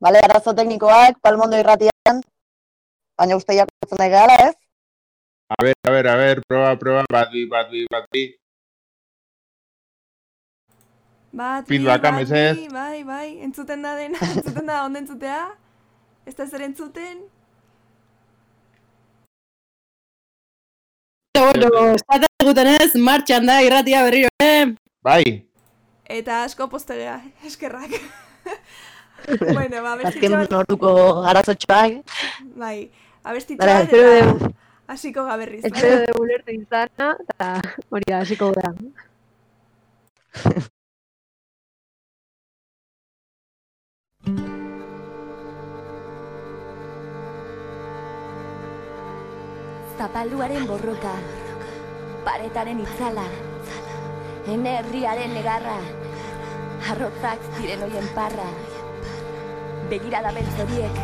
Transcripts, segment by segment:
Bale, arazo teknikoak, palmondo irratian, baina uste jakotzen nahi gara, ez? A ver, a ver, a ver, proba, proba, bat bi, bat bi, bat bi. Bat, bi, Feedbacka, bi, bai, bai, entzuten da dena, entzuten da, ondo entzutea? Ez da zer entzuten? Bueno, esaten duguten ez, martxan da irratia berriro, eh? Bai, Eta asko postegea, eskerrak. bueno, ba, abestitxo Azken bat, orduko arazotxoak. bai, abestitxo Bara, bat, espero eta hasiko gaberriz. espero dugu ulertu izana, eta hori da, hasiko gara. Zapalduaren borroka, paretaren itzala, enerriaren negarra, arrotzak ziren hoien parra, begirada beltz horiek,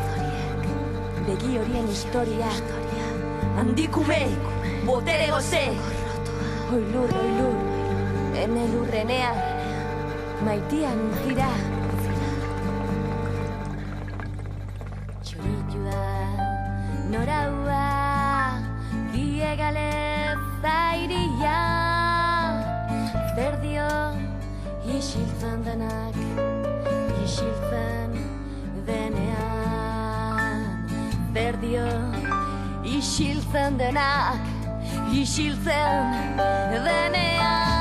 begi horien historia, handikume, botere goze, oilur, oilur, ene lurrenea, maitian gira. Txoritxua, noraua, diegale zairia, zer dio, isiltzen denak, isiltzen denean. Zer dio, isiltzen denak, isiltzen denean.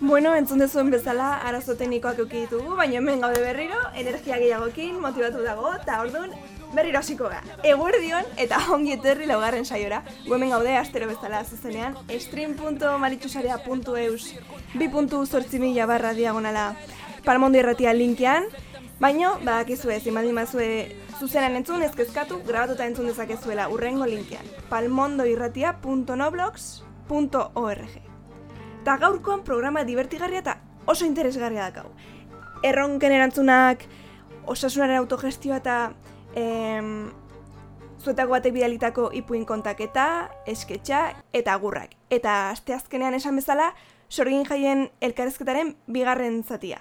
Bueno, entzun dezuen bezala, arazo teknikoak euki ditugu, baina hemen gaude berriro, energia gehiagokin, motibatu dago, eta orduan berriro hasiko gara. Eguerdion eta ongi etorri laugarren saiora. Gu hemen gaude astero bezala zuzenean, stream.maritxusarea.eus 2.zortzi mila barra diagonala palmondo irratia linkean, baino, badakizue, ezin baldin bazue zuzenan entzun, ezkezkatu, grabatuta entzun dezakezuela urrengo linkean, palmondoirratia.noblogs.org. Eta gaurkoan programa divertigarria eta oso interesgarria dakau. Erronken erantzunak, osasunaren autogestioa eta em, zuetako batek bidalitako ipuin kontaketa, esketxa eta agurrak. Eta asteazkenean esan bezala, sorgin jaien elkarrezketaren bigarren zatia.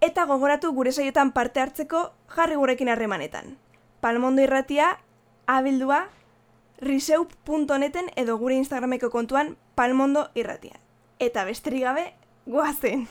Eta gogoratu gure saiotan parte hartzeko jarri gurekin harremanetan. Palmondo irratia, abildua, riseup.neten edo gure Instagrameko kontuan palmondo irratia. Eta besterik gabe, goazen!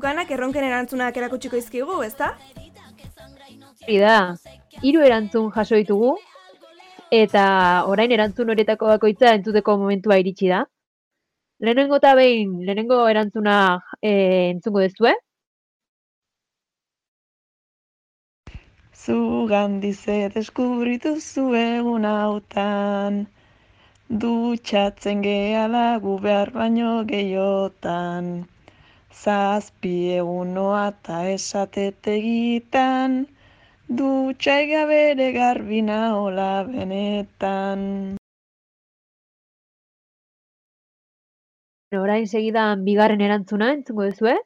Tukanak erronken erantzunak erakutsiko izkigu, ezta? Hori da, hiru erantzun jaso ditugu, eta orain erantzun horietako bakoitza entzuteko momentua iritsi da. Lehenengo eta behin, lehenengo erantzuna e, entzungo dezue. Zugandi ze deskubritu zu egun hautan, dutxatzen gehala gu behar baino gehiotan. Zazpi egunoa eta esatetegitan, dutxaiga bere garbina hola benetan. Orain segidan bigarren erantzuna entzungo duzue.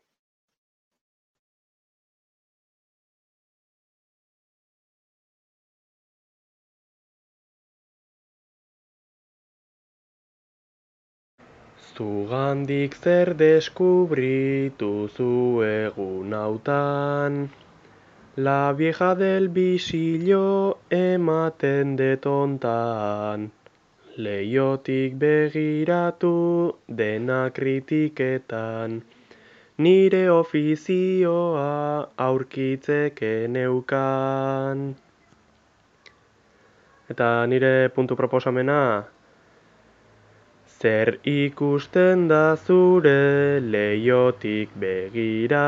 Zugandik zer deskubritu zu egun hautan, La vieja del bisillo ematen detontan. Leiotik begiratu dena kritiketan, nire ofizioa aurkitzeke neukan. Eta nire puntu proposamena, zer ikusten da zure leiotik begira.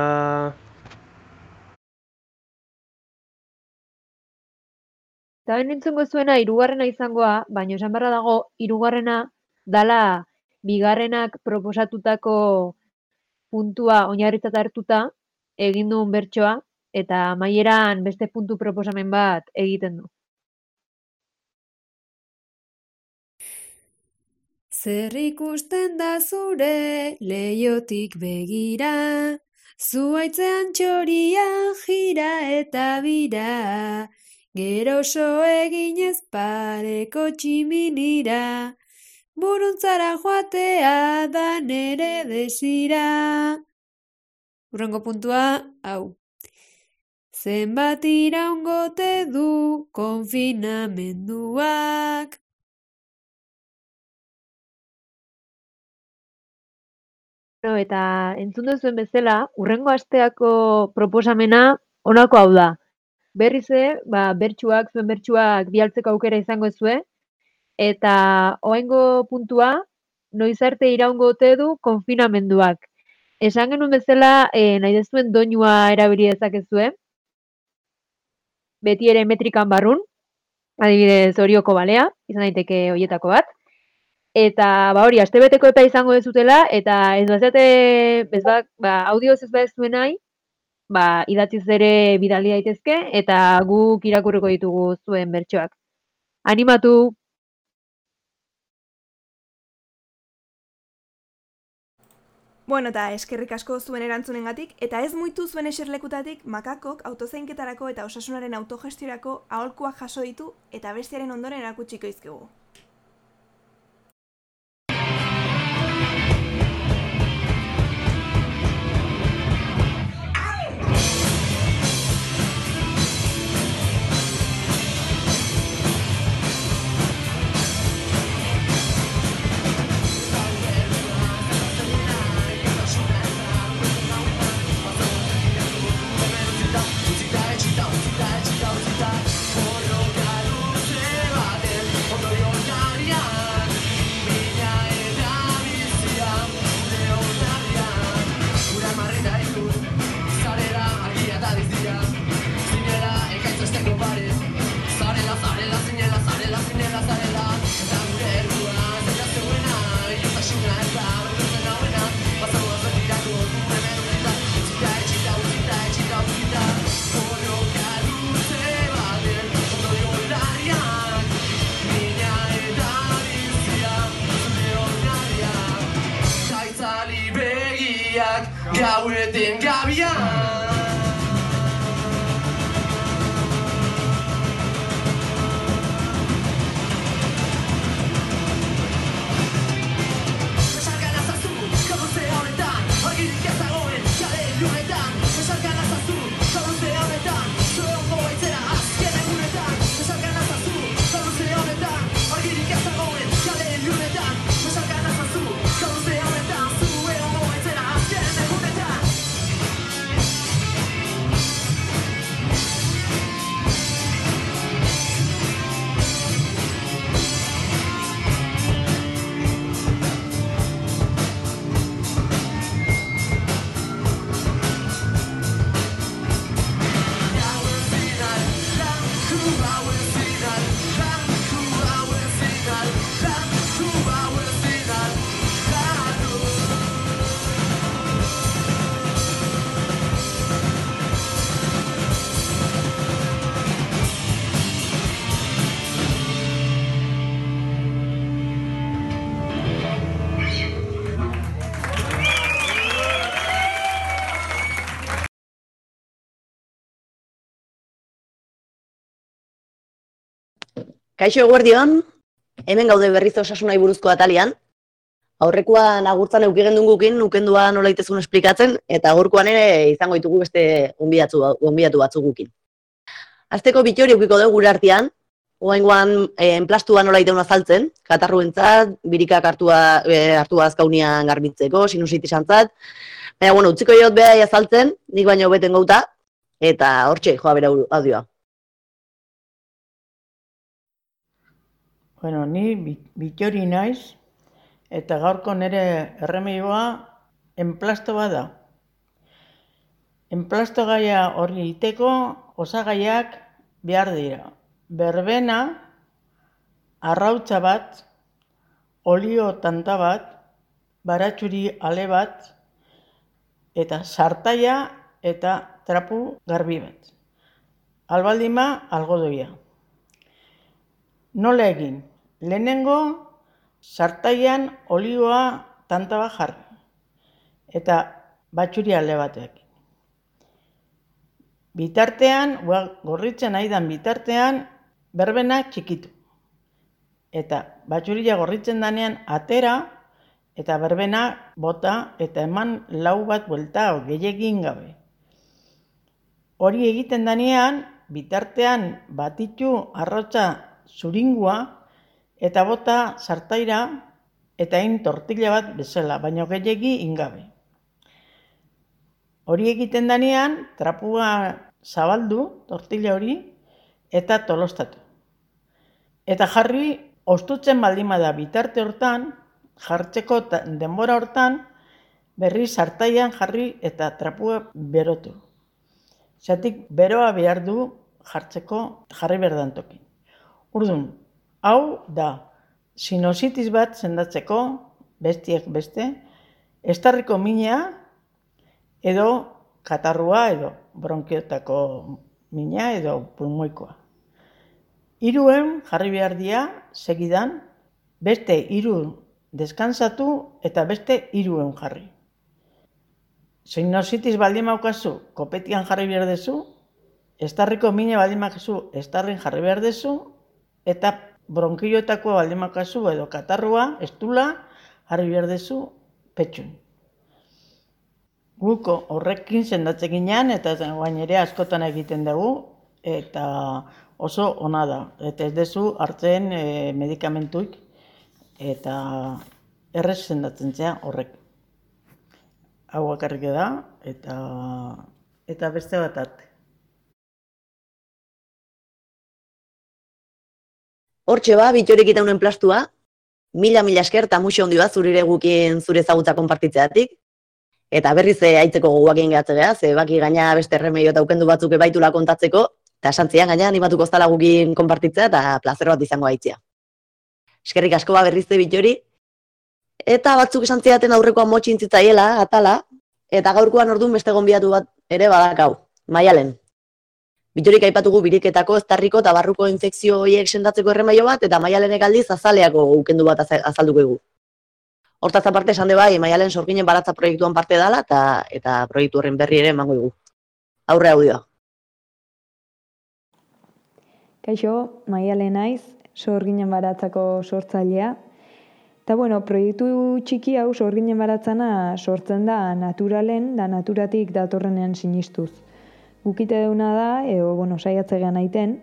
Eta ben entzungo zuena hirugarrena izangoa, baina esan beharra dago hirugarrena dala bigarrenak proposatutako puntua oinarritzat hartuta egin duen bertsoa eta amaieran beste puntu proposamen bat egiten du. Zer ikusten da zure leiotik begira, zuaitzean txoria jira eta bira, gero so eginez pareko tximinira, buruntzara joatea da nere desira. Urrengo puntua, hau. Zenbat iraungote du konfinamenduak, Bueno, eta entzun duzuen bezala, urrengo asteako proposamena honako hau da. Berriz ere, ba, bertsuak, zuen bertsuak bialtzeko aukera izango zue, eta oaingo puntua, noiz arte iraungo ote du konfinamenduak. Esan genuen bezala, e, nahi dezuen doinua erabili dezakezue, beti ere metrikan barrun, adibidez horioko balea, izan daiteke hoietako bat, Eta ba hori astebeteko epa izango dezutela eta ez bazate ez ba, ba audioz ez badezuen nahi, ba idatziz ere bidali daitezke eta guk irakurriko ditugu zuen bertsoak. Animatu Bueno, eta eskerrik asko zuen erantzunengatik eta ez muitu zuen eserlekutatik makakok autozainketarako eta osasunaren autogestiorako aholkuak jaso ditu eta bestiaren ondoren erakutsiko izkegu. Kaixo eguerdion, hemen gaude berriz osasunai buruzko atalian. Aurrekoan agurtzan eukigen gukin, ukendua nola itezun esplikatzen, eta gaurkoan ere izango ditugu beste onbiatu, onbiatu batzuk gukin. Azteko bitori eukiko dugu gure artean, oaingoan eh, enplastua nola iteun azaltzen, katarruentzat, birikak hartua, eh, hartua azkaunian garbitzeko, sinusitis-antzat. Baina, bueno, utziko jot beha azaltzen, nik baino beten gauta, eta hortxe, joa bera audioa. Bueno, ni bi- bitori naiz, eta gaurko nire erremioa enplasto bat da. Enplasto gaia hori iteko osagaiak behar dira. Berbena, arrautza bat, olio tanta bat, baratxuri ale bat, eta sartaia eta trapu garbi bat. Albaldima, algodoia. Nola egin? Lehenengo, sartaian olioa tanta bat jarri. Eta batxuri alde batek. Bitartean, gorritzen nahi dan bitartean, berbena txikitu. Eta batxuria gorritzen danean atera, eta berbena bota, eta eman lau bat buelta, gehiagin gabe. Hori egiten danean, bitartean batitu arrotza zuringua, eta bota sartaira, eta hain tortilla bat bezala, baino gehiegi ingabe. Hori egiten danean, trapua zabaldu, tortilla hori, eta tolostatu. Eta jarri, ostutzen baldin da bitarte hortan, jartzeko denbora hortan, berri sartaian jarri eta trapua berotu. Zatik beroa behar du jartzeko jarri berdan Urdun, hau da, sinositis bat sendatzeko, bestiek beste, estarriko mina, edo katarrua, edo bronkiotako mina, edo pulmoikoa. Hiruen jarri behar dira, segidan, beste hiru deskansatu eta beste hiruen jarri. Sinusitis baldin maukazu, kopetian jarri behar dezu, estarriko mina baldin maukazu, estarrin jarri behar dezu, eta bronkioetako baldin maukazu edo katarrua, estula, jarri behar dezu, petxun. Guko horrekin sendatzen ginean, eta guain ere askotan egiten dugu, eta oso ona da. Eta ez dezu hartzen e, medikamentuik, eta errez sendatzen zea horrek. Hau bakarrik da, eta, eta beste bat arte. Hortxe ba, bitorik eta unen plastua, mila mila esker eta muxo hondi bat zurire gukin zure ezagutza konpartitzeatik. Eta berriz eh, aitzeko goguak egin gehatze geha, ze baki gaina beste remedio eta ukendu batzuk ebaitula kontatzeko, eta santzian gaina animatuko zala gukin konpartitzea eta plazer bat izango aitzia. Eskerrik asko ba berriz de bitori. Eta batzuk esan zidaten aurrekoan motxi intzitzaiela, atala, eta gaurkoan orduan beste gonbiatu bat ere badakau, maialen. Bitorik aipatugu biriketako, eztarriko eta barruko infekzio horiek sendatzeko erremeio bat, eta maialenek aldiz azaleako ukendu bat aza- azalduko egu. Hortaz aparte esan de bai, maialen sorginen baratza proiektuan parte dala, eta, eta proiektu horren berri ere emango dugu. Aurre audioa. Kaixo, Maiale naiz, sorginen baratzako sortzailea. Eta bueno, proiektu txiki hau sorginen baratzana sortzen da naturalen, da naturatik datorrenean sinistuz. Gukite deuna da, eo, bueno, saiatzegean aiten,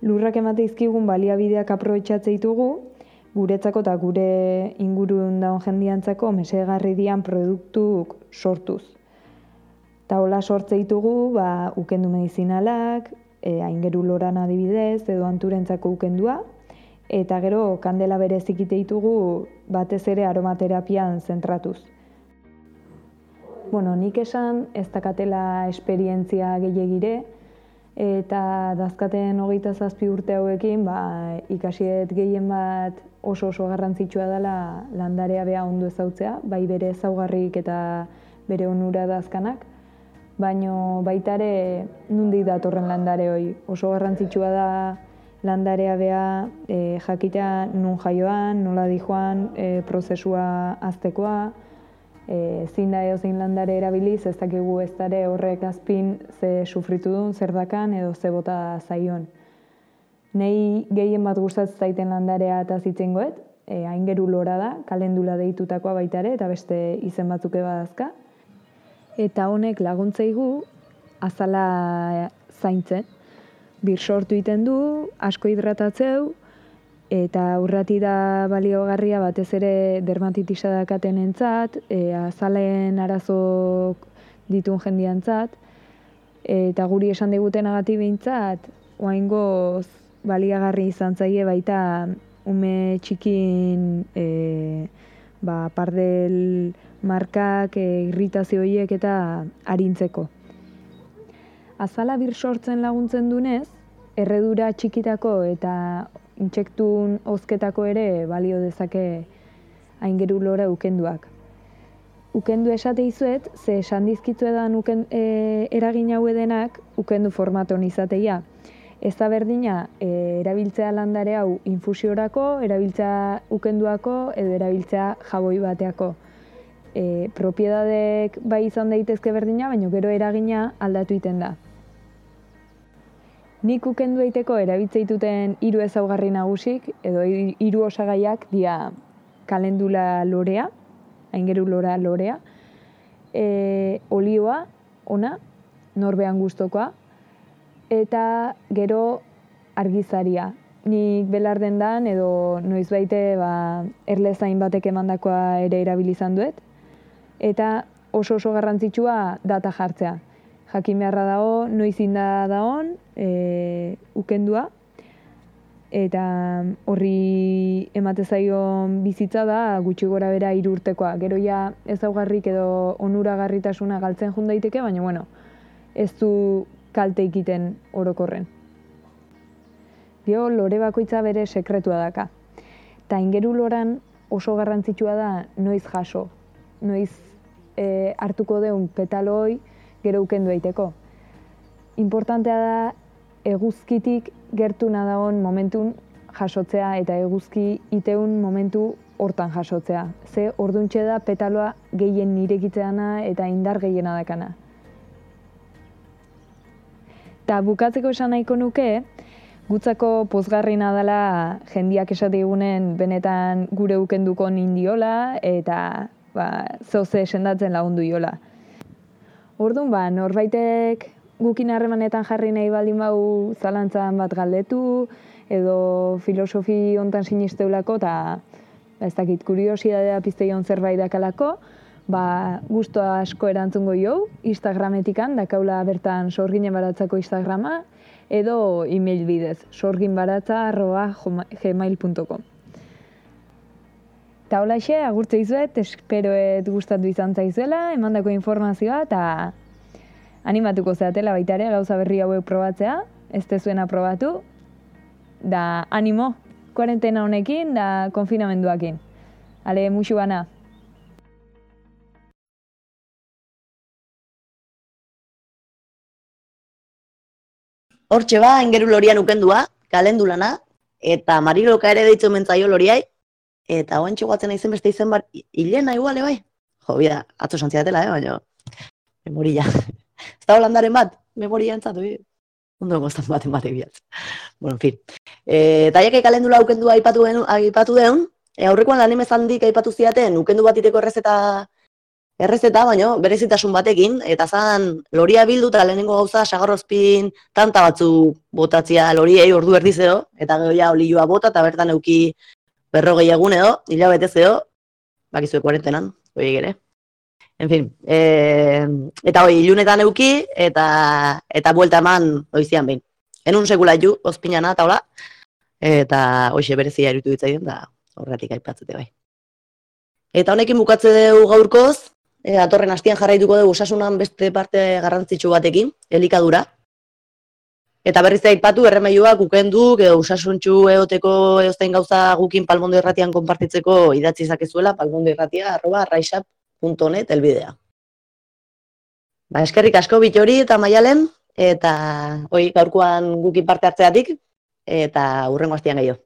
lurrak emate izkigun baliabideak aprobetxatze ditugu, guretzako eta gure ingurun daun jendiantzako mesegarri dian produktuk sortuz. Eta hola sortze ditugu, ba, ukendu medizinalak, e, aingeru loran adibidez, edo anturentzako ukendua, eta gero kandela berezik ite ditugu batez ere aromaterapian zentratuz. Bueno, nik esan ez dakatela esperientzia gehiagire, eta dazkaten hogeita zazpi urte hauekin, ba, ikasiet gehien bat oso oso garrantzitsua dela landarea beha ondo ezautzea, bai bere ezaugarrik eta bere onura dazkanak, baino baita ere nundik datorren landare hoi. Oso garrantzitsua da landarea beha e, jakitea nun jaioan, nola dijoan, e, prozesua aztekoa, e, ezin da edozein landare erabiliz, ez dakigu ez dare horrek azpin ze sufritu duen, zer dakan edo ze bota zaion. Nei gehien bat gustatzen zaiten landarea eta zitzengoet, e, aingeru lora da, kalendula deitutakoa baita ere, eta beste izen batzuk badazka. Eta honek laguntzaigu azala zaintzen. Bir sortu iten du, asko hidratatzeu, eta urrati da baliogarria batez ere dermatitisa dakaten entzat, e, azalen arazok ditun jendiantzat, eta guri esan diguten behintzat, oaingoz baliagarri izan zaie baita ume txikin e, ba, pardel markak, e, irritazio horiek eta arintzeko. Azala bir sortzen laguntzen dunez, erredura txikitako eta intsektun hozketako ere balio dezake aingeru lora ukenduak. Ukendu esate izuet, ze esan dizkitzu edan uken, e, eragin hau edenak ukendu formaton izateia. Ez da berdina, e, erabiltzea landare hau infusiorako, erabiltzea ukenduako edo erabiltzea jaboi bateako. E, propiedadek bai izan daitezke berdina, baina gero eragina aldatu iten da. Nik ukendu daiteko erabiltzeituten hiru ezaugarri nagusik edo hiru osagaiak dia kalendula lorea, aingeru lora lorea, e, olioa, ona, norbean gustokoa, eta gero argizaria. Nik belarden dan edo noiz baite ba, erlezain batek emandakoa ere erabilizan duet. Eta oso oso garrantzitsua data jartzea. Jakin beharra dago, noiz inda daon, e, ukendua, eta horri emate zaion bizitza da gutxi gora bera hiru urtekoa. Gero ja ezaugarrik edo onuragarritasuna galtzen jun daiteke, baina bueno, ez du kalte ikiten orokorren. Dio, lore bakoitza bere sekretua daka. Ta ingeru loran oso garrantzitsua da noiz jaso, noiz e, hartuko deun petaloi gero ukendu daiteko. Importantea da eguzkitik gertu nadagon momentun jasotzea eta eguzki iteun momentu hortan jasotzea. Ze orduntxe da petaloa gehien nirekitzeana eta indar gehiena dakana. Ta bukatzeko esan nahiko nuke, gutzako pozgarrina dela jendiak esate egunen benetan gure ukenduko nindiola eta ba, zoze esendatzen lagundu iola. Orduan ba, norbaitek gukin harremanetan jarri nahi baldin bau zalantzan bat galdetu, edo filosofi hontan sinisteulako, eta ez dakit, kuriosidadea pizteion zerbait dakalako, ba, gusto asko erantzungo jo, Instagrametikan, dakaula bertan sorginen baratzako Instagrama, edo email bidez, sorginbaratza.gmail.com Eta hola xe, agurtze izuet, esperoet gustatu izan zaizuela, emandako informazioa, eta animatuko zeatela baita ere gauza berri hauek probatzea, ez tezuena probatu, da animo, kuarentena honekin, da konfinamenduakin. Ale, musu bana. Hortxe ba, engeru lorian ukendua, kalendulana, eta mariloka ere deitzen mentzaio loriai, eta oantxe guatzen izen beste izen bar, hilena iguale bai? Jo, bida, atzo santziatela, eh, baina, memoria. Ez da holandaren bat, memoria entzatu, bi. Ondo goztan baten batek biatz. Bueno, en fin. E, eta jake kalendula ukendua aipatu, den, aipatu deun, e, aurrekoan lan handik aipatu ziaten, ukendu bat iteko errezeta, errezeta, baino, berezitasun batekin, eta zan loria bildu eta lehenengo gauza sagarrozpin tanta batzu botatzia loriei ordu erdizeo, eta gero ja olioa bota, eta bertan euki berrogei egun edo, hilabete zeo, bakizue kuarentenan, hori ere. En fin, e, eta hoi, ilunetan euki, eta eta buelta eman oizian behin. Enun sekula ju, ospinana, eta hola, eta hoxe berezia erutu ditzaien, da horretik aipatzete bai. Eta honekin bukatze dugu gaurkoz, e, atorren hastian jarraituko dugu osasunan beste parte garrantzitsu batekin, elikadura. Eta berriz aipatu erremeiuak ukenduk edo usasuntxu eoteko eoztein gauza gukin palmondo irratian konpartitzeko idatzi zakezuela palmondo irratia arroba raixap.net elbidea. Ba, eskerrik asko bitori eta maialen, eta hoi gaurkoan gukin parte hartzeatik, eta hurrengo hastian gehiago.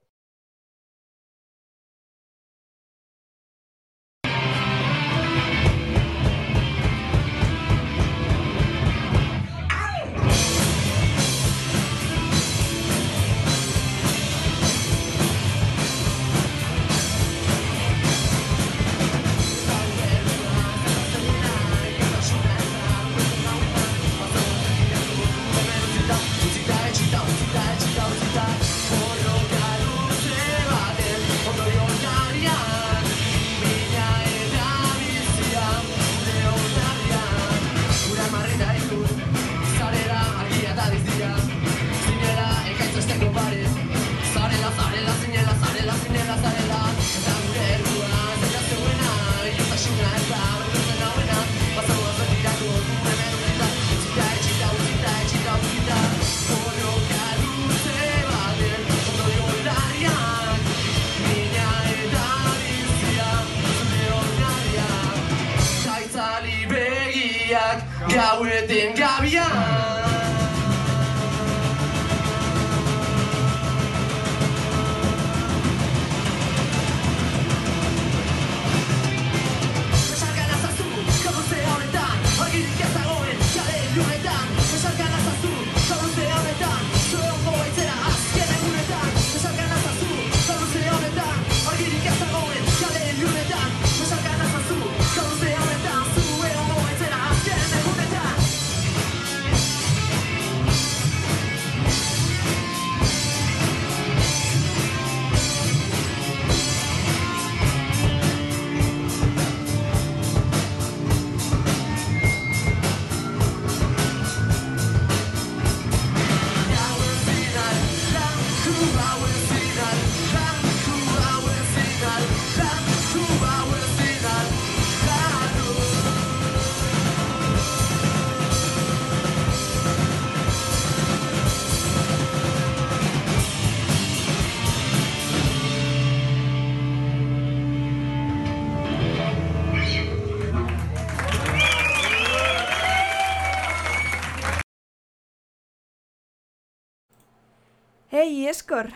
Eskor,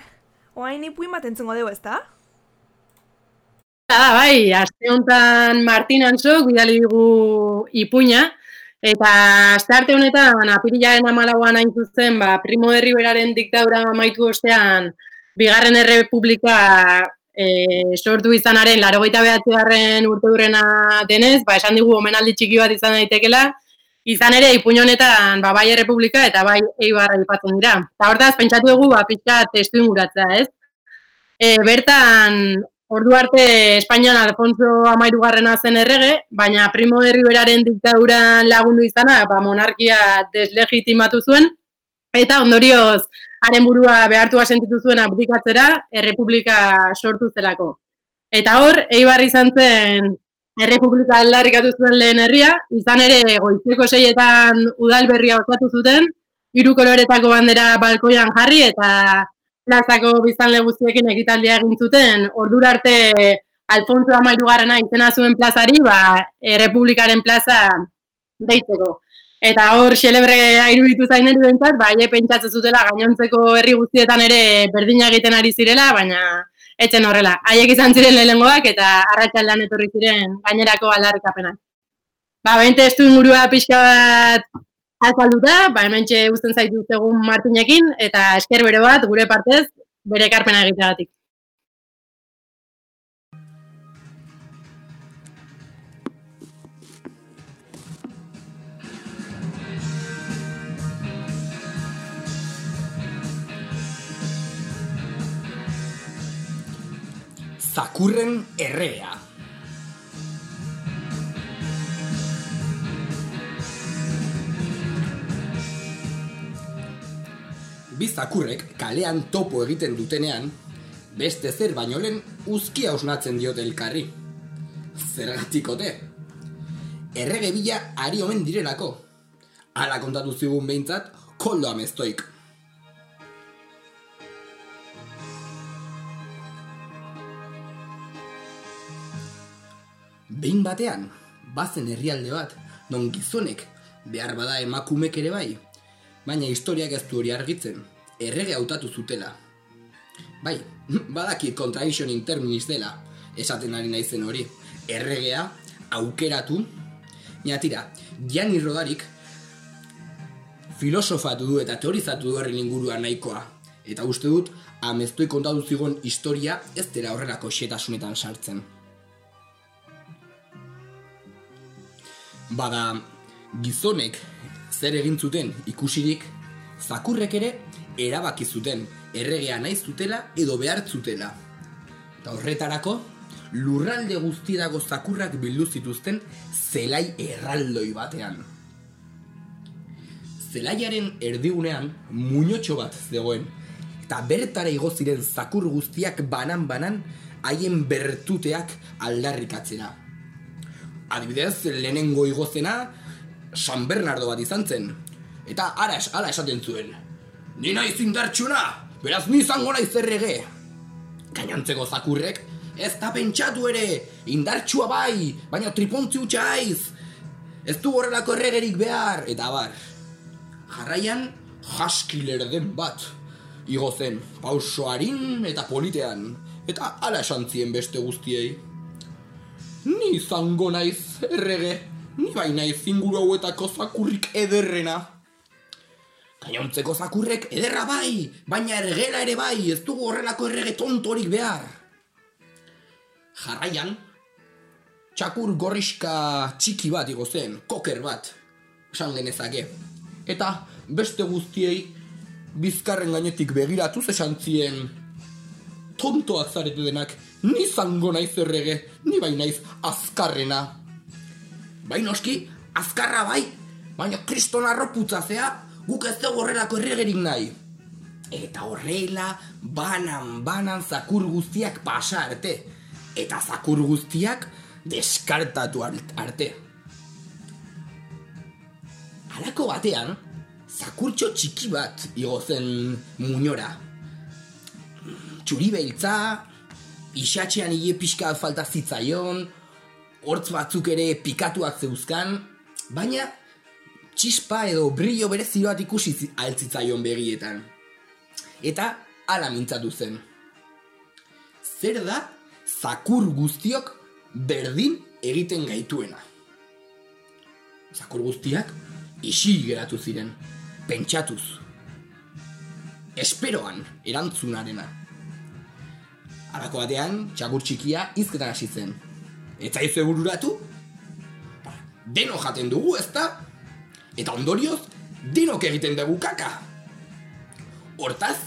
oain ipuin bat entzungo dugu, ezta? Da, bai, aste honetan Martin Antzok bidali digu ipuina, eta aste arte honetan apirilaren amalauan hain zuzen, ba, Primo de Riberaren diktadura amaitu ostean, bigarren errepublika e, sortu izanaren larogeita behatzigarren urte durrena denez, ba, esan digu omenaldi txiki bat izan daitekela, izan ere ipuin honetan ba, bai errepublika eta bai eibarra aipatzen dira. Eta hortaz, pentsatu dugu, ba, pixka testu inguratzea, ez? E, bertan, ordu arte Espainian Alfonso amairugarrena zen errege, baina Primo de Riberaren diktaduran lagundu izana, ba, monarkia deslegitimatu zuen, eta ondorioz, haren burua behartua sentitu zuen abdikatzera, errepublika sortu zelako. Eta hor, Eibar izan zen errepublika aldarrikatu zuen lehen herria, izan ere goizeko seietan udal berria osatu zuten, hiru koloretako bandera balkoian jarri eta plazako biztanle guztiekin ekitaldia egin zuten, ordura arte Alfonso Amairugarrena izena zuen plazari, ba, errepublikaren plaza deitzeko. Eta hor xelebre iruditu zain erudentzat, ba, pentsatzen zutela gainontzeko herri guztietan ere berdina egiten ari zirela, baina etzen horrela. Haiek izan ziren lehengoak eta arratsaldean etorri ziren gainerako aldarrikapenak. Ba, bente estu ingurua pixka bat azalduta, ba, hemen uzten zaitu egun Martinekin, eta esker bero bat, gure partez, bere ekarpena egiteagatik. Zakurren errea. Bi zakurrek kalean topo egiten dutenean, beste zer baino lehen uzkia osnatzen diote elkarri. Zergatikote. Errege bila ari omen direlako. Hala kontatu zigun behintzat, koldo amestoik. Behin batean, bazen herrialde bat, non gizonek, behar bada emakumek ere bai, baina historiak ez du hori argitzen, errege hautatu zutela. Bai, badaki contradiction in terminis dela, esaten ari naizen hori, erregea, aukeratu, Baina tira, Gianni Rodarik filosofatu du eta teorizatu du herri inguruan nahikoa. Eta uste dut, ameztoi kontatu zigon historia ez dela horrelako xetasunetan sartzen. Bada, gizonek zer egin zuten ikusirik, zakurrek ere erabaki zuten erregea nahi zutela edo behar zutela. Eta horretarako, lurralde guztirako zakurrak bildu zituzten zelai erraldoi batean. Zelaiaren erdigunean muñotxo bat zegoen, eta bertara igo ziren zakur guztiak banan-banan haien bertuteak aldarrikatzera. Adibidez, lehenengo igozena San Bernardo bat izan zen, eta ara, ala esaten zuen. Ni naiz indartxuna, beraz ni izango naiz errege. Gainontzeko zakurrek, ez da pentsatu ere, indartsua bai, baina tripontzi hutsa aiz. ez du horrelako erregerik behar, eta bar. Jarraian, jaskiler den bat, igo zen, pausoarin eta politean, eta ala esan zien beste guztiei. Ni izango naiz, errege, ni bai naiz inguru hauetako zakurrik ederrena. Gainontzeko zakurrek ederra bai, baina ergela ere bai, ez dugu horrelako errege tontorik behar. Jarraian, txakur gorriska txiki bat igo zen, koker bat, esan genezake. Eta beste guztiei bizkarren gainetik begiratuz esan zien tontoak zarete denak, ni zango naiz errege, ni bai naiz azkarrena. Bai noski, azkarra bai, baina kriston arroputzazea, guk ez dugu horrelako erregerik nahi. Eta horrela, banan, banan zakur guztiak pasa arte. Eta zakur guztiak deskartatu art- arte. Halako batean, zakurtxo txiki bat igo zen muñora. Txuri beltza, isatxean hile pixka falta zitzaion, hortz batzuk ere pikatuak zeuzkan, baina txispa edo brillo berezi bat ikusi zi- altzitzaion begietan. Eta ala mintzatu zen. Zer da, zakur guztiok berdin egiten gaituena. Zakur guztiak isi geratu ziren, pentsatuz. Esperoan erantzunarena. Halako batean, txakur txikia izketan hasi zen. Ez bururatu? Ba, Deno jaten dugu, ezta? Eta ondorioz, denok egiten dugu kaka. Hortaz,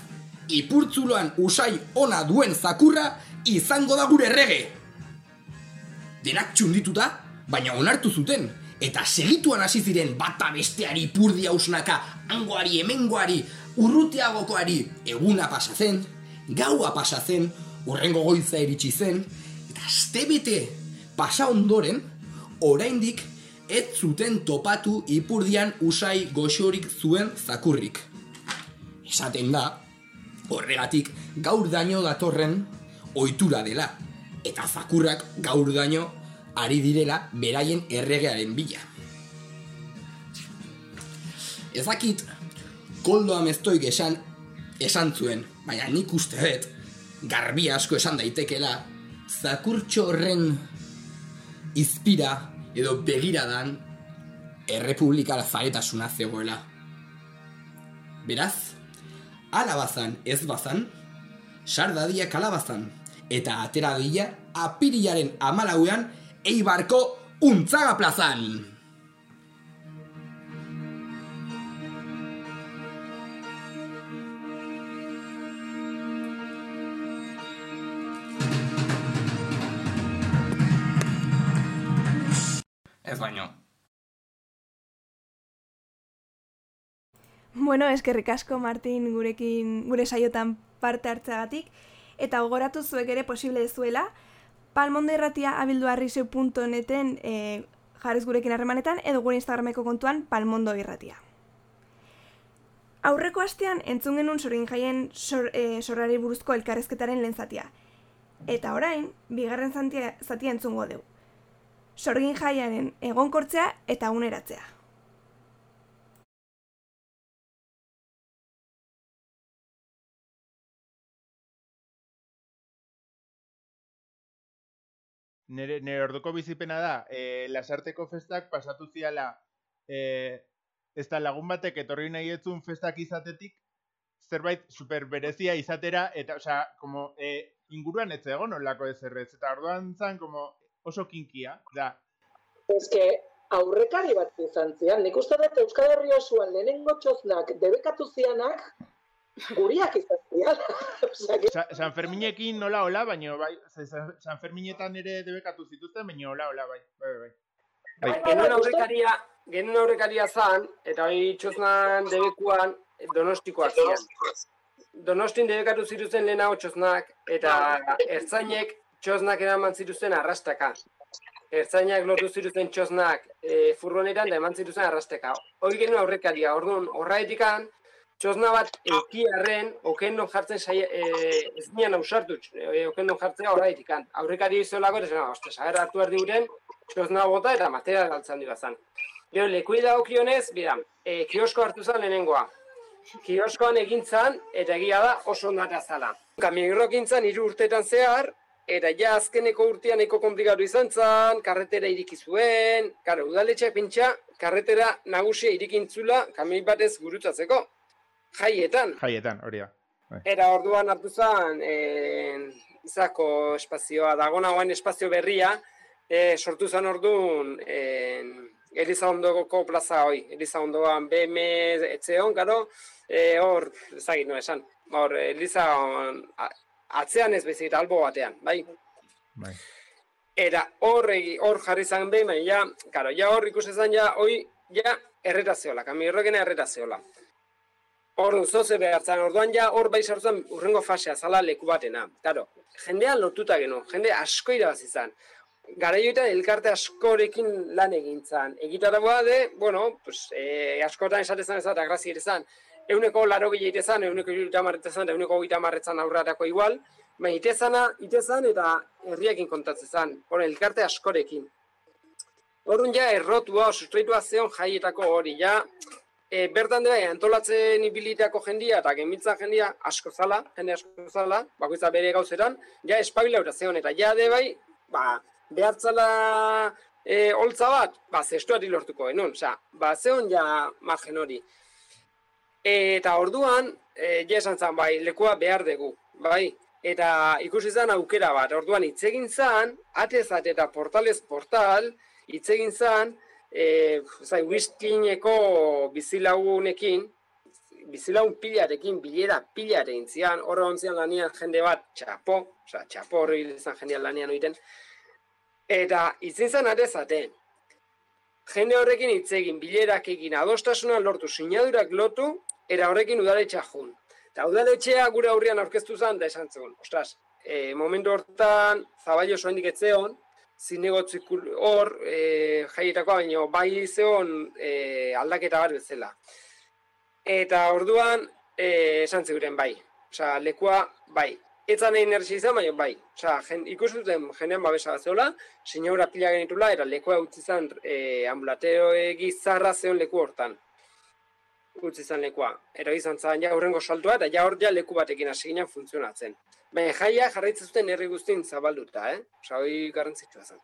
ipurtzuloan usai ona duen zakurra izango da gure errege. Denak txundituta, baina onartu zuten, eta segituan hasi ziren bata besteari ipurdi hausnaka, hangoari, hemengoari, urrutiagokoari, eguna pasa zen, gaua pasa zen, urrengo goiza iritsi zen, eta astebete pasa ondoren, oraindik ez zuten topatu ipurdian usai goxorik zuen zakurrik. Esaten da, horregatik gaur daño datorren ohitura dela, eta zakurrak gaur daño ari direla beraien erregearen bila. Ez dakit, koldo amestoik esan, esan zuen, baina nik uste dut, garbi asko esan daitekela, zakurtxo horren izpira edo begiradan errepublikara zaretasuna zegoela. Beraz, ala bazan ez bazan, sardadia kalabazan, eta atera dila apirilaren amalauean eibarko untzaga plazan. Baino. Bueno, eskerrik asko Martin gurekin gure saiotan parte hartzeagatik eta gogoratu zuek ere posible zuela Palmondo irratia abilduarriseu.neten e, jarrez gurekin harremanetan edo gure Instagrameko kontuan Palmondo irratia. Aurreko astean entzun genuen sorin jaien sor, e, sorrari buruzko elkarrezketaren lehen zatia. Eta orain, bigarren zatia, zatia entzungo dugu. Sorgin jaiaren egonkortzea eta uneratzea. Nere, nere orduko bizipena da, e, lasarteko festak pasatu ziala, e, ez da lagun batek etorri nahi etzun festak izatetik, zerbait super berezia izatera, eta, osea, como, e, inguruan ez egon olako ez errez, eta orduan zan, como, oso kinkia, da, Eske, aurrekari bat izan zian. Nik uste dut Euskal Herri osoan lehenengo txoznak debekatu zianak guriak izan zian. Sa, San Ferminekin nola hola, baina bai, San Ferminetan ere debekatu zituzten, baina hola hola, bai, bai, bai. bai. Genuen aurrekaria, genuen aurrekaria zan, eta hori txosnan debekuan donostikoak zian. Donostin debekatu zituzten lehenago txosnak, eta ertzainek txosnak eraman zituzten arrastaka. Ertzainak lortu zituzten txosnak e, furgonetan da eman zituzten arrasteka. Hori genuen aurrekaria, orduan, horraetikan, txosna bat eukiarren, okendon jartzen saia, e, ez nian ausartu, e, okendon jartzea horraetikan. Aurrekari izolako, eta zena, ostia, sagar hartu erdi guren, txosna bota eta material galtzen dira zan. Gero, lekui dagokionez, bira, e, kiosko hartu zen lehenengoa. Kioskoan egin zan, eta egia da oso ondata zala. Kamionirroak gintzan hiru urteetan zehar, eta ja azkeneko urtean nahiko komplikatu izan zen, karretera iriki zuen, karo, udaletxeak pintxa, karretera nagusia irikintzula kamioi batez gurutzatzeko. Jaietan. Jaietan, hori da. Bai. Eta orduan hartu zen, e, izako espazioa, dagonagoen espazio berria, e, sortu zen orduan, e, Eliza ondoko plaza hoi, Eliza ondoan BM etzeon, garo, e, hor, ezagit no esan, hor, Eliza on, atzean ez bezik, albo batean, bai? Bai. Eta hor, hor jarri zen behin, baina, ja, karo, ja hor ikusten zen, ja, hoi, ja, erreta zeola, kamiorrekena erreta zeola. Orduan, zoze behartzen, orduan ja hor bai sartzen urrengo fasea zala leku batena. Claro, jendean lotuta geno, jende asko irabazi izan. Garaioetan elkarte askorekin lan egin zan. Egitaragoa de, bueno, pues, eh, askotan esatezan ez eta grazi ere zan. Euneko laro gehi itezan, euneko iruta marretzan, eta euneko gita marretzan aurrarako igual. Baina itezana, itezan eta herriakin kontatzen zan. Hor, elkarte askorekin. Orduan ja errotua, sustraitua zeon jaietako hori, ja, e, bertan dira, antolatzen ibiliteako jendia eta gemitzan jendia asko zala, jende asko zala, bakoitza bere gauzeran, ja espabilaura zeon, eta ja de bai, ba, behartzala e, holtza bat, ba, zestuari lortuko genuen, osea, ba, zeon ja margen hori. Eta orduan, e, ja esan zan, bai, lekua behar dugu, bai, eta ikusi zan aukera bat, orduan hitz egin zan, atez ate eta portalez portal, hitz egin zan, e, zai, whiskineko bizilagunekin, bizilagun pilarekin, bilera pilare intzian, horre ontzian lanian jende bat, txapo, oza, txapo horri izan jendean lanian oiten, eta itzin zen arezate, jende horrekin hitz egin, bilerak egin, adostasuna lortu, sinadurak lotu, era horrekin udaletxea jun. Eta udaletxea gure aurrian aurkeztu zen, da esan zegoen, ostras, e, momentu hortan, zabailo soendik etzeon, zinegotzik hor, e, jaietakoa, baino bai zeon e, aldaketa bat bezala. Eta orduan, e, esan zeuren bai. Osea, lekua bai. Etzan egin erresi izan, baina bai. Osea, jen, ikusuten jendean babesa bat zeola, sinaura pila genitula, eta lekua utzi zen e, ambulatero gizarra zeon leku hortan. Utzi zen lekua. Eta izan zen, ja, horrengo saltua, eta ja hor ja leku batekin hasi ginen funtzionatzen. Baina jaia jarraitzen zuten herri guztien zabalduta, eh? Osea, hori garrantzitsua zen.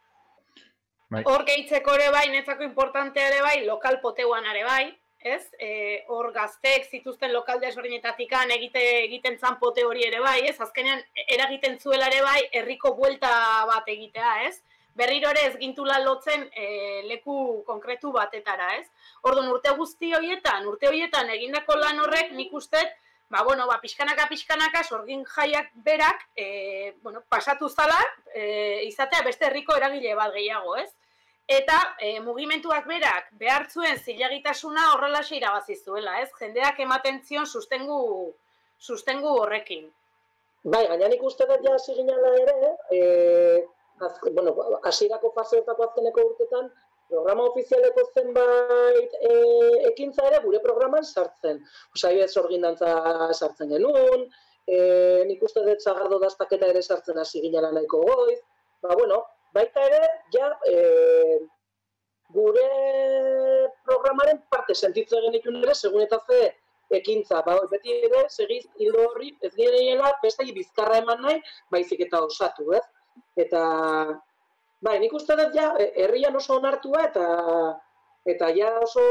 Bai. Hor gehitzeko ere bai, netzako importantea ere bai, lokal poteuan ere bai, ez? E, hor gazteek zituzten lokal desberdinetatikan egite, egiten zan pote hori ere bai, ez? Azkenean eragiten zuela ere bai, herriko buelta bat egitea, ez? Berriro ere ez gintula lotzen e, leku konkretu batetara, ez? Orduan urte guzti horietan, urte horietan egindako lan horrek nik uste ba, bueno, ba, pixkanaka, pixkanaka, sorgin jaiak berak, e, bueno, pasatu zala, e, izatea beste herriko eragile bat gehiago, ez? Eta e, mugimenduak berak behar zuen zilegitasuna horrelaxe irabazi zuela, ez? Jendeak ematen zion sustengu, sustengu horrekin. Bai, gaina nik uste dut ja hasi ere, eh, az, bueno, hasierako faseetako azkeneko urtetan, programa ofizialeko zenbait e, ekintza ere gure programan sartzen. Osa, ez orgindantza sartzen genuen, e, nik uste dut zagardo daztaketa ere sartzen hasi ginela nahiko goiz. Ba, bueno, baita ere, ja, e, gure programaren parte sentitzen genituen ere, segun eta ze ekintza, ba, beti ere, segiz hildo horri, ez gineela, beste bizkarra eman nahi, baizik eta osatu, ez? Eta, bai, nik uste dut ja, e, herrian oso onartua eta eta ja oso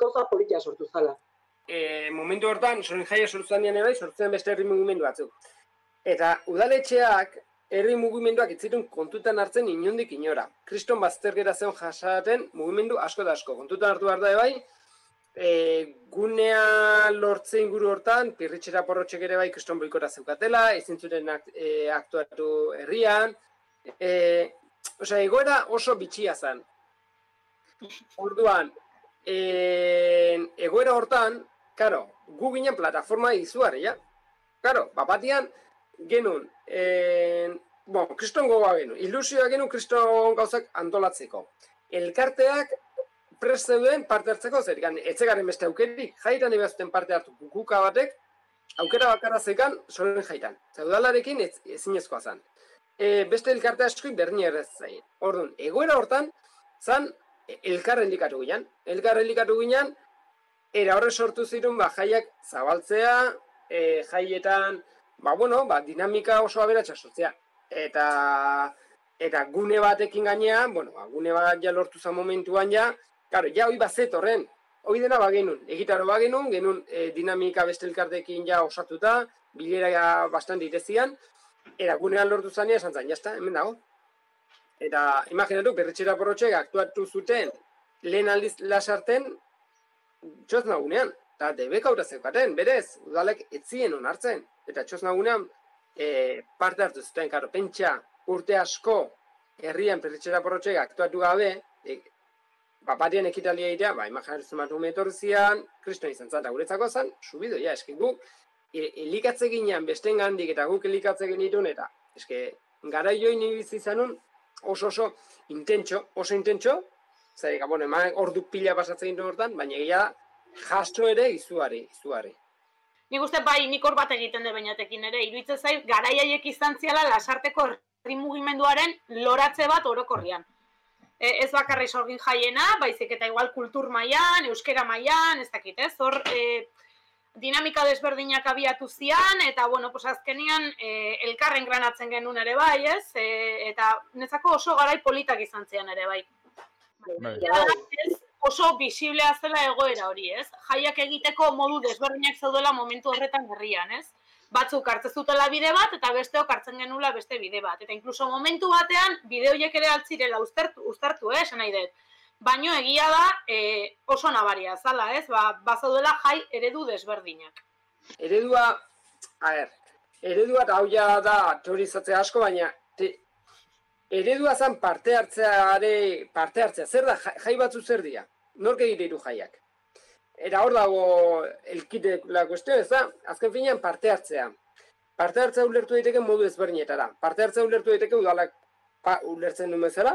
gauza politia sortu zala. e, momentu hortan, soren jaia sortzen dian bai, sortzen beste herri mugimendu batzuk. Eta udaletxeak herri mugimenduak itzitun kontutan hartzen inondik inora. Kriston baztergera zeon jasaten mugimendu asko da asko. Kontutan hartu behar da bai, e, gunea lortze inguru hortan, pirritxera porrotxek ere bai kriston boikora zeukatela, ezin zuten akt, e, aktuatu herrian. E, Osea, egoera oso bitxia zen. Orduan, en, egoera hortan, karo, gu ginen plataforma izuare, ja? Karo, bapatian, genuen, en, bon, kriston gogoa genuen, ilusioa genuen kriston gauzak antolatzeko. Elkarteak prest zeuden parte hartzeko, zer, gan, etzegaren beste aukerik, jaitan ebazten parte hartu kukuka batek, aukera bakarra zekan, solen jaitan. Zaudalarekin ez, ezinezkoa zen. e, beste elkarte askoi berdin errez zaien. Orduan, egoera hortan, zan, e, elkar elikatu ginen. Elkar elikatu ginen, era horre sortu zirun, ba, jaiak zabaltzea, e, jaietan, ba, bueno, ba, dinamika oso aberatsa sortzea. Eta, eta gune batekin gainean, bueno, ba, gune bat ja lortu zen momentuan ja, Claro, ja hoi bazet horren, hoi dena ba genuen, egitaro ba genuen, genuen e, dinamika beste elkartekin ja osatuta, bilera ja bastante itezian, era gunean lortu zanean, esan zan, jazta, hemen dago. Eta imaginatu, berritxera porrotxek aktuatu zuten, lehen aldiz lasarten, txoz nagunean, eta debek aurra zeukaten, berez, udalek etzien onartzen, eta txoz nagunean e, parte hartu zuten, karo, pentsa urte asko herrian berritxera porrotxek aktuatu gabe, e, batean ekitalia irea, ba, imaginatzen bat ume etorzian, kriston izan zan, eta guretzako zan, subido, ja, eski guk, e, elikatze ginean besten gandik eta guk elikatze genitun, eta eske, gara join ibizi izanun, oso oso intentxo, oso intentxo, zer, bueno, eman ordu pila pasatzen gintu hortan, baina egia da, jasto ere izuari, izuari. Nik uste bai, nik hor bat egiten de bainatekin ere, iruditzen zait, garaiaiek izan ziala lasarteko herri mugimenduaren loratze bat orokorrian. E, ez bakarri sorgin jaiena, baizik eta igual kultur mailan, euskera mailan, ez dakit, ez? Hor, e, dinamika desberdinak abiatu zian, eta, bueno, pues azkenian e, elkarren granatzen genuen ere bai, ez? E, eta nezako oso garai politak izan zian ere bai. Bai. Ja, ez, oso bisiblea zela egoera hori, ez? Jaiak egiteko modu desberdinak zaudela momentu horretan herrian, ez? Batzuk hartzen zutela bide bat eta besteok hartzen genula beste bide bat. Eta inkluso momentu batean bide horiek ere altzirela uztartu, uztartu eh, esan nahi dut. Baino egia da e, oso nabaria zala, ez? Ba, bazaudela jai eredu desberdinak. Eredua, a ber, eredua eta hau ja da teorizatzea asko, baina te, eredua zan parte hartzeare, parte hartzea, zer da, jai batzu zer dira? Nork egite hiru jaiak? Eta hor dago elkite la kuestio ez da, azken finean parte hartzea. Parte hartzea ulertu daiteke modu ezberdinetara. Parte hartzea ulertu daiteke udalak pa, ulertzen du bezala.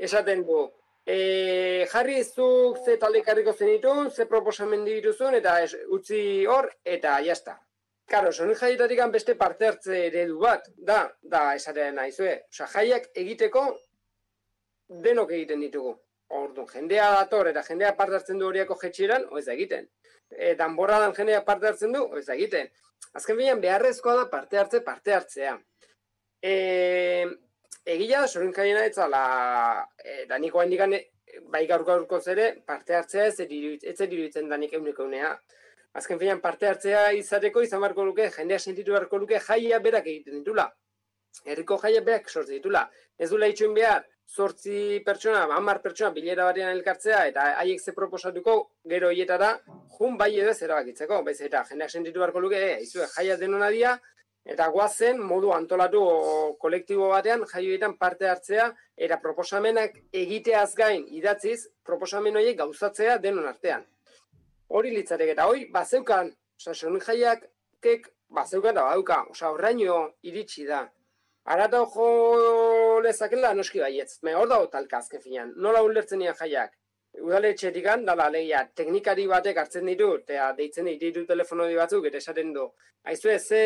Esaten du, e, jarri zuk ze talde karriko zenitun, ze proposamen dituzun, eta ez, utzi hor, eta jazta. Karo, sonin jaietatik beste parte hartze eredu bat, da, da esaten naizue. Osa, jaiak egiteko denok egiten ditugu. Orduan, jendea dator eta jendea parte hartzen du horiako jetxieran, o ez da egiten. E, danborradan jendea parte hartzen du, o ez da egiten. Azken finean, beharrezkoa da parte hartze, parte hartzea. E, egia da, sorin kaiena etzala, e, da niko handikan, bai gaur gaurko zere, parte hartzea ez zer iruditzen danik euneko eunea. Azken finean, parte hartzea izateko izan beharko luke, jendea sentitu beharko luke, jaia berak egiten ditula. Herriko jaia berak sortzen ditula. Ez dula itxuin behar, zortzi pertsona, hamar pertsona bilera batean elkartzea, eta haiek ze proposatuko gero hietara, jun bai edo ez erabakitzeko. Baiz eta jendeak sentitu beharko luke, e, izue, jaia denona dia, eta guazen modu antolatu kolektibo batean jaioetan parte hartzea, eta proposamenak egiteaz gain idatziz, proposamen horiek gauzatzea denon artean. Hori litzarek eta hori, bazeukan, sonin jaiak, kek, bazeukan da badauka, oza, horraino iritsi da. Arata jo lezakela noski baietz. Me hor dago talka azken finean. Nola ulertzen nian jaiak? Udaletxetikan, dala, lehia, teknikari batek hartzen ditu, eta deitzen ditu telefono di batzuk, eta esaten du. Aizue, ze,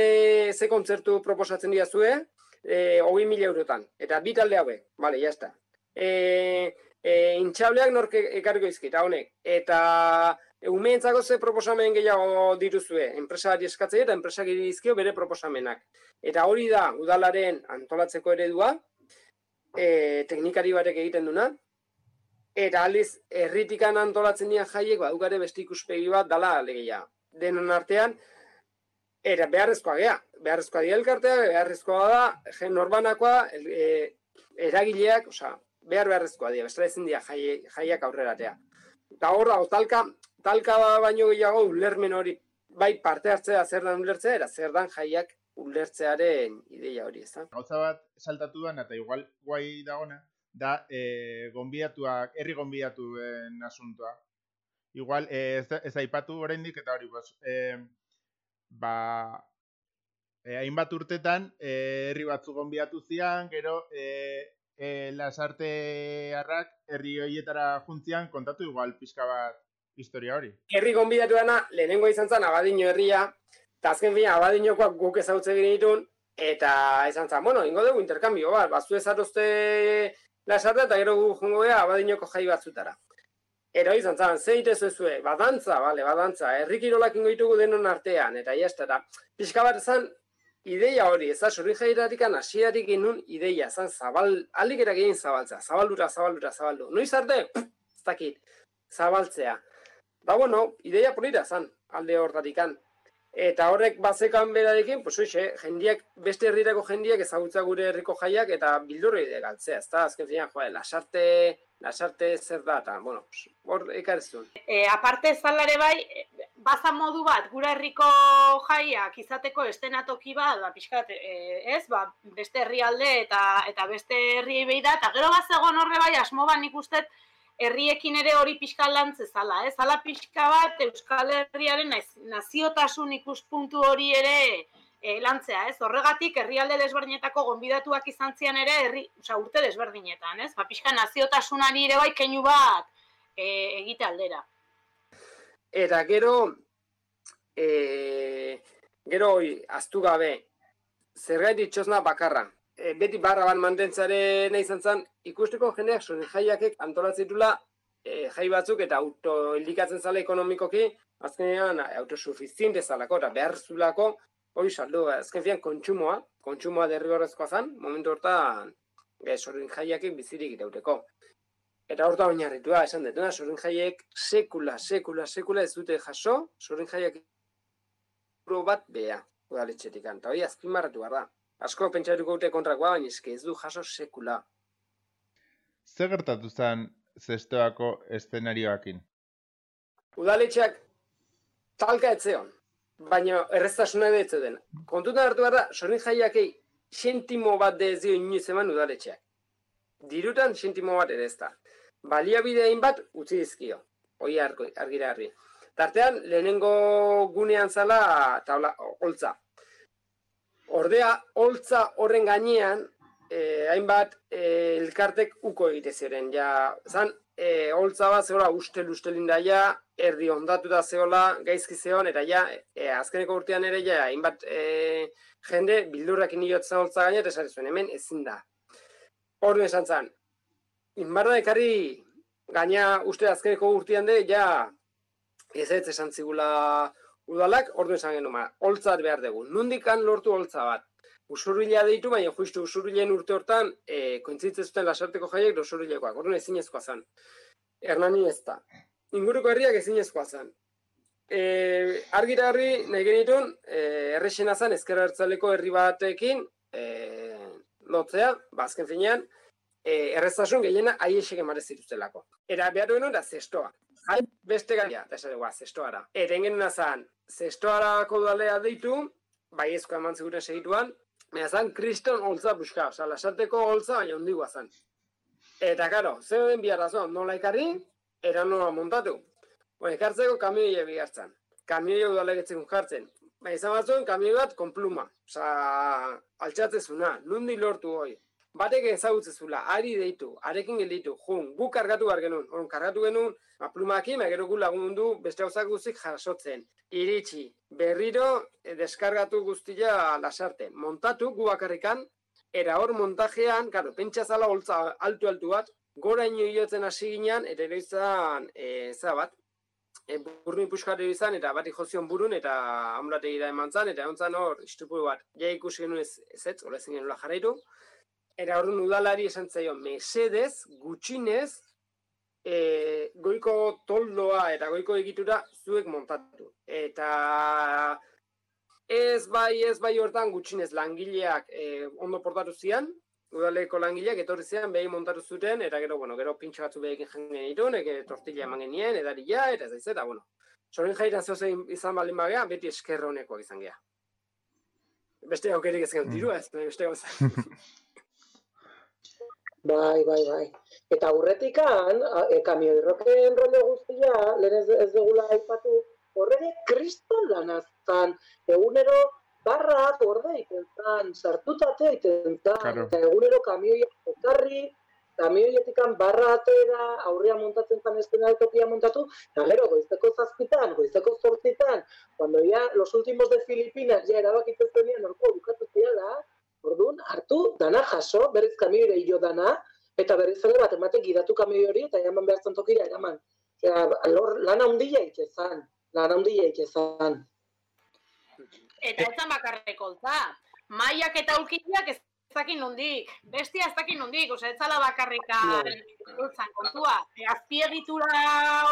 ze kontzertu proposatzen dira zue, e, hogei mila eurotan. Eta bi talde hauek, bale, jazta. E, e, intxableak nork ekarriko izkita, honek. Eta umeentzako ze proposamen gehiago dituzue, enpresari eskatzea eta enpresak dizkio bere proposamenak. Eta hori da udalaren antolatzeko eredua, e, teknikari batek egiten duna, eta aliz herritikan antolatzen dira jaiek badukare beste ikuspegi bat dala alegia. Denon artean, era beharrezkoa gea, beharrezkoa dira elkartea, beharrezkoa da, gen norbanakoa, e, eragileak, osea, behar beharrezkoa dira, bestela ezin dira jaiak aurreratea. Eta hor da, talka, talka baino gehiago ulermen hori, bai parte hartzea zer dan ulertzea, era zer dan jaiak ulertzearen ideia hori, ez da? Gauza bat saltatu da, eta igual guai dagona, da e, gonbidatuak, herri gonbidatuen asuntoa. Igual, e, ez, ez aipatu oraindik eta hori, bas, e, ba, e, hainbat urtetan, herri batzu gonbidatu zian, gero, e, e, lasartearrak herri horietara juntzian, kontatu igual pixka bat historia hori. Herri gonbidatu dana, lehenengo izan zen Abadino herria, eta azken fina Abadinokoak guk ezagutze genitun, Eta izan zen, bueno, ingo dugu interkambio bat, batzu ezarozte lasarda eta gero gu jungo gea abadinoko jai batzutara. Ero izan zen, zeite zuzue, badantza, bale, badantza, herri kirolak ingo ditugu denon artean, eta jazta, eta pixka bat zen, ideia hori, ez da, sorin jairatik hasieratik genuen ideia, zan zabal, alik era gehien zabaltzea, zabaldura, zabaldura, zabaldu. Noiz arte, ez dakit, zabaltzea. Ba, bueno, ideia polita zan, alde hortatikan. Eta horrek bazekan berarekin, pues hoxe, jendiak, beste herrirako jendiak ezagutza gure herriko jaiak eta bildurri de galtzea, ez da, azken finean, joa, lasarte, lasarte zer da, eta, bueno, hor ekarezun. E, aparte zalare bai, baza modu bat, gura herriko jaiak izateko estenatoki bat, ba, pixkat, e, ez, ba, beste herrialde eta eta beste herriei behi da, eta gero bazegon horre bai, asmo ban ikustet, herriekin ere hori pixka lantze zala, ez? Zala pixka bat Euskal Herriaren naziotasun ikuspuntu hori ere e, lantzea, ez? Horregatik herrialde desberdinetako gonbidatuak izan zian ere herri, osea, urte desberdinetan, ez? Ba, pixka naziotasunari ere bai keinu bat e, egite aldera. Eta gero, e, gero aztu gabe, zergaitik txosna bakarra. E, beti barra bat mantentzare nahi ikusteko jendeak sorin jaiakek antolatzitula e, jai batzuk eta auto indikatzen zala ekonomikoki, azkenean autosuficiente zalako eta behar zulako, hori saldu, azken fian kontsumoa, kontsumoa derrigorrezkoa zen, momentu hortan e, sorin jaiakek bizirik irauteko. Eta horta oinarritua esan detuna, sorin jaiek sekula, sekula, sekula ez dute jaso, sorin jaiak bat bea, udaletxetik. Eta hori azpimarratu behar da. Asko pentsatuko dute kontrakoa, baina eske ez du jaso sekula. Zer gertatu zen zestoako eszenarioakin? Udaletxeak talka etzeon, baina erreztasuna edo etzeden. Kontutan hartu behar da, sorin jaiakei sentimo bat de ez dio inoiz eman udaletxeak. Dirutan sentimo bat ere ez da. Baliabide hainbat utzi dizkio. Hoi argi, argira harri. Tartean, lehenengo gunean zala taula, holtza. Ordea, holtza horren gainean, eh, hainbat eh, elkartek uko egite ziren. Ja, zan, eh, holtza bat zehola ustel ustelin daia, erdi ondatuta zehola, gaizki zeon, eta ja, eh, azkeneko urtean ere, ja, hainbat eh, jende bildurrak inotzen holtza gaina, eta zuen, hemen ezin da. Ordu esan zan, inbarra ekarri gaina uste azkeneko urtean de, ja, ez ez esan zigula udalak, ordu esan genuen, holtzat behar dugu. Nundikan lortu holtza bat. Usurbilea deitu, baina justu usurbileen urte hortan, e, zuten lasarteko jaiek usurbilekoak, orduan ezinezkoa zen. Hernani ez da. Inguruko herriak ezinezkoa zen. E, argira herri nahi genitun, e, errexena zen ezkerra ertzaleko herri batekin e, lotzea, bazken finean, e, erreztasun gehiena aiesek emare zituztelako. Era behar duen da zestoa. Jai beste gaia, eta esan dugu, zestoara. Eta engen zen, zestoarako dualea deitu, baiezko eman ziguren segituan, baina zen kriston holtza buska, oza, lasarteko holtza baina hondigua zen. Eta karo, zer den biharrazo, nola ekarri, era nola montatu. Bueno, ekartzeko kamioia bihartzen. Kamioia udalegetzen jartzen. Baina izan batzuen kamioi bat kon pluma. Osa, altxatzezuna, nundi lortu hoi. Batek ezagutzezula, ari deitu, arekin gelditu, jun, gu kargatu behar genuen. Orduan, kargatu genuen, ba, plumakin, ba, gero gu lagundu beste gauzak guztik jasotzen. Iritsi, berriro, eh, deskargatu guztia lasarte. Montatu, gu bakarrikan, era hor montajean, karo, pentsa zala holtza altu-altu bat, gora ino iotzen hasi ginean, eta ero izan, e, za bat, e, burnu ipuskarri izan, eta bat jozion burun, eta amulategira eman zan, eta egon hor, istupu bat, ja ikusi genuen ez, ez, ez, genuen jarraitu, Era orduan udalari esan zaio, mesedez, gutxinez, e, goiko toldoa eta goiko egitura zuek montatu. Eta ez bai, ez bai hortan gutxinez langileak e, ondo portatu zian, udaleko langileak etorri zian behi montatu zuten, eta gero, bueno, gero pintxo batzu behekin jen genitun, eke tortilla eman genien, edaria, eta ez eta, bueno, sorin jairan zehoze izan baldin bagea, beti eskerro honekoak izan gea. Beste aukerik ez gen dirua, ez, beste gauza. Bai, bai, bai. Eta aurretikan, a- e, kamioirroken rollo guztia, lehen ez, ez dugula aipatu, horrege kriston lanaztan, egunero barrak orde egiten zan, sartutate egiten zan, Claro. eta egunero kamioia ekarri, kamioietikan barra atera, aurrean montatzen zan eszenatokia montatu, eta gero, goizeko zazpitan, goizeko zortzitan, cuando ya los últimos de Filipinas ya erabakitzen zenean orko bukatu ziala, orduan, hartu, dana jaso, berriz kamioire hilo dana, eta berriz ere bat ematen gidatu kamioi hori, eta eraman behar tokira, eraman. Osea, lor, lan handia ikezan, lan handia ikezan. Eta ez zan bakarrik holtza. Maiak eta ulkiak ez zakin nondik. Bestia ez zakin nondik, osea, ez zala bakarrika holtzan kontua. E, azpiegitura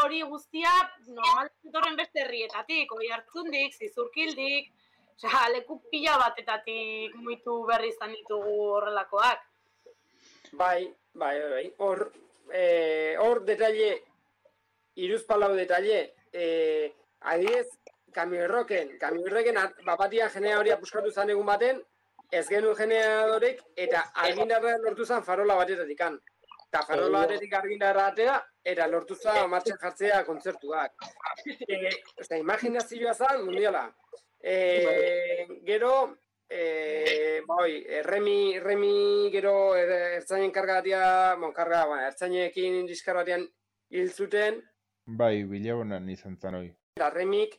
hori guztia, normal etorren beste herrietatik, oi hartzundik, zizurkildik, osea, leku pila batetatik muitu berri izan ditugu horrelakoak. Bai, bai, bai. Hor, eh, hor detalle, iruz palau detalle, eh, adibidez, kamioerroken, kamioerroken at- bapatian genea hori apuskatu zan egun baten, ez genuen generadorek, eta argindarra lortu zan farola batetatik kan. Eta farola batetik argindarra atera, eta lortu zan martxan jartzea kontzertuak. E, Osta, imaginazioa zan, mundiala. E, gero, e, bai, e, remi, remi gero er, ertzainen karga batia, bon, karga, bueno, ertzainekin diskar batean hil zuten, Bai, bilabonan izan zan hoi. eta remik,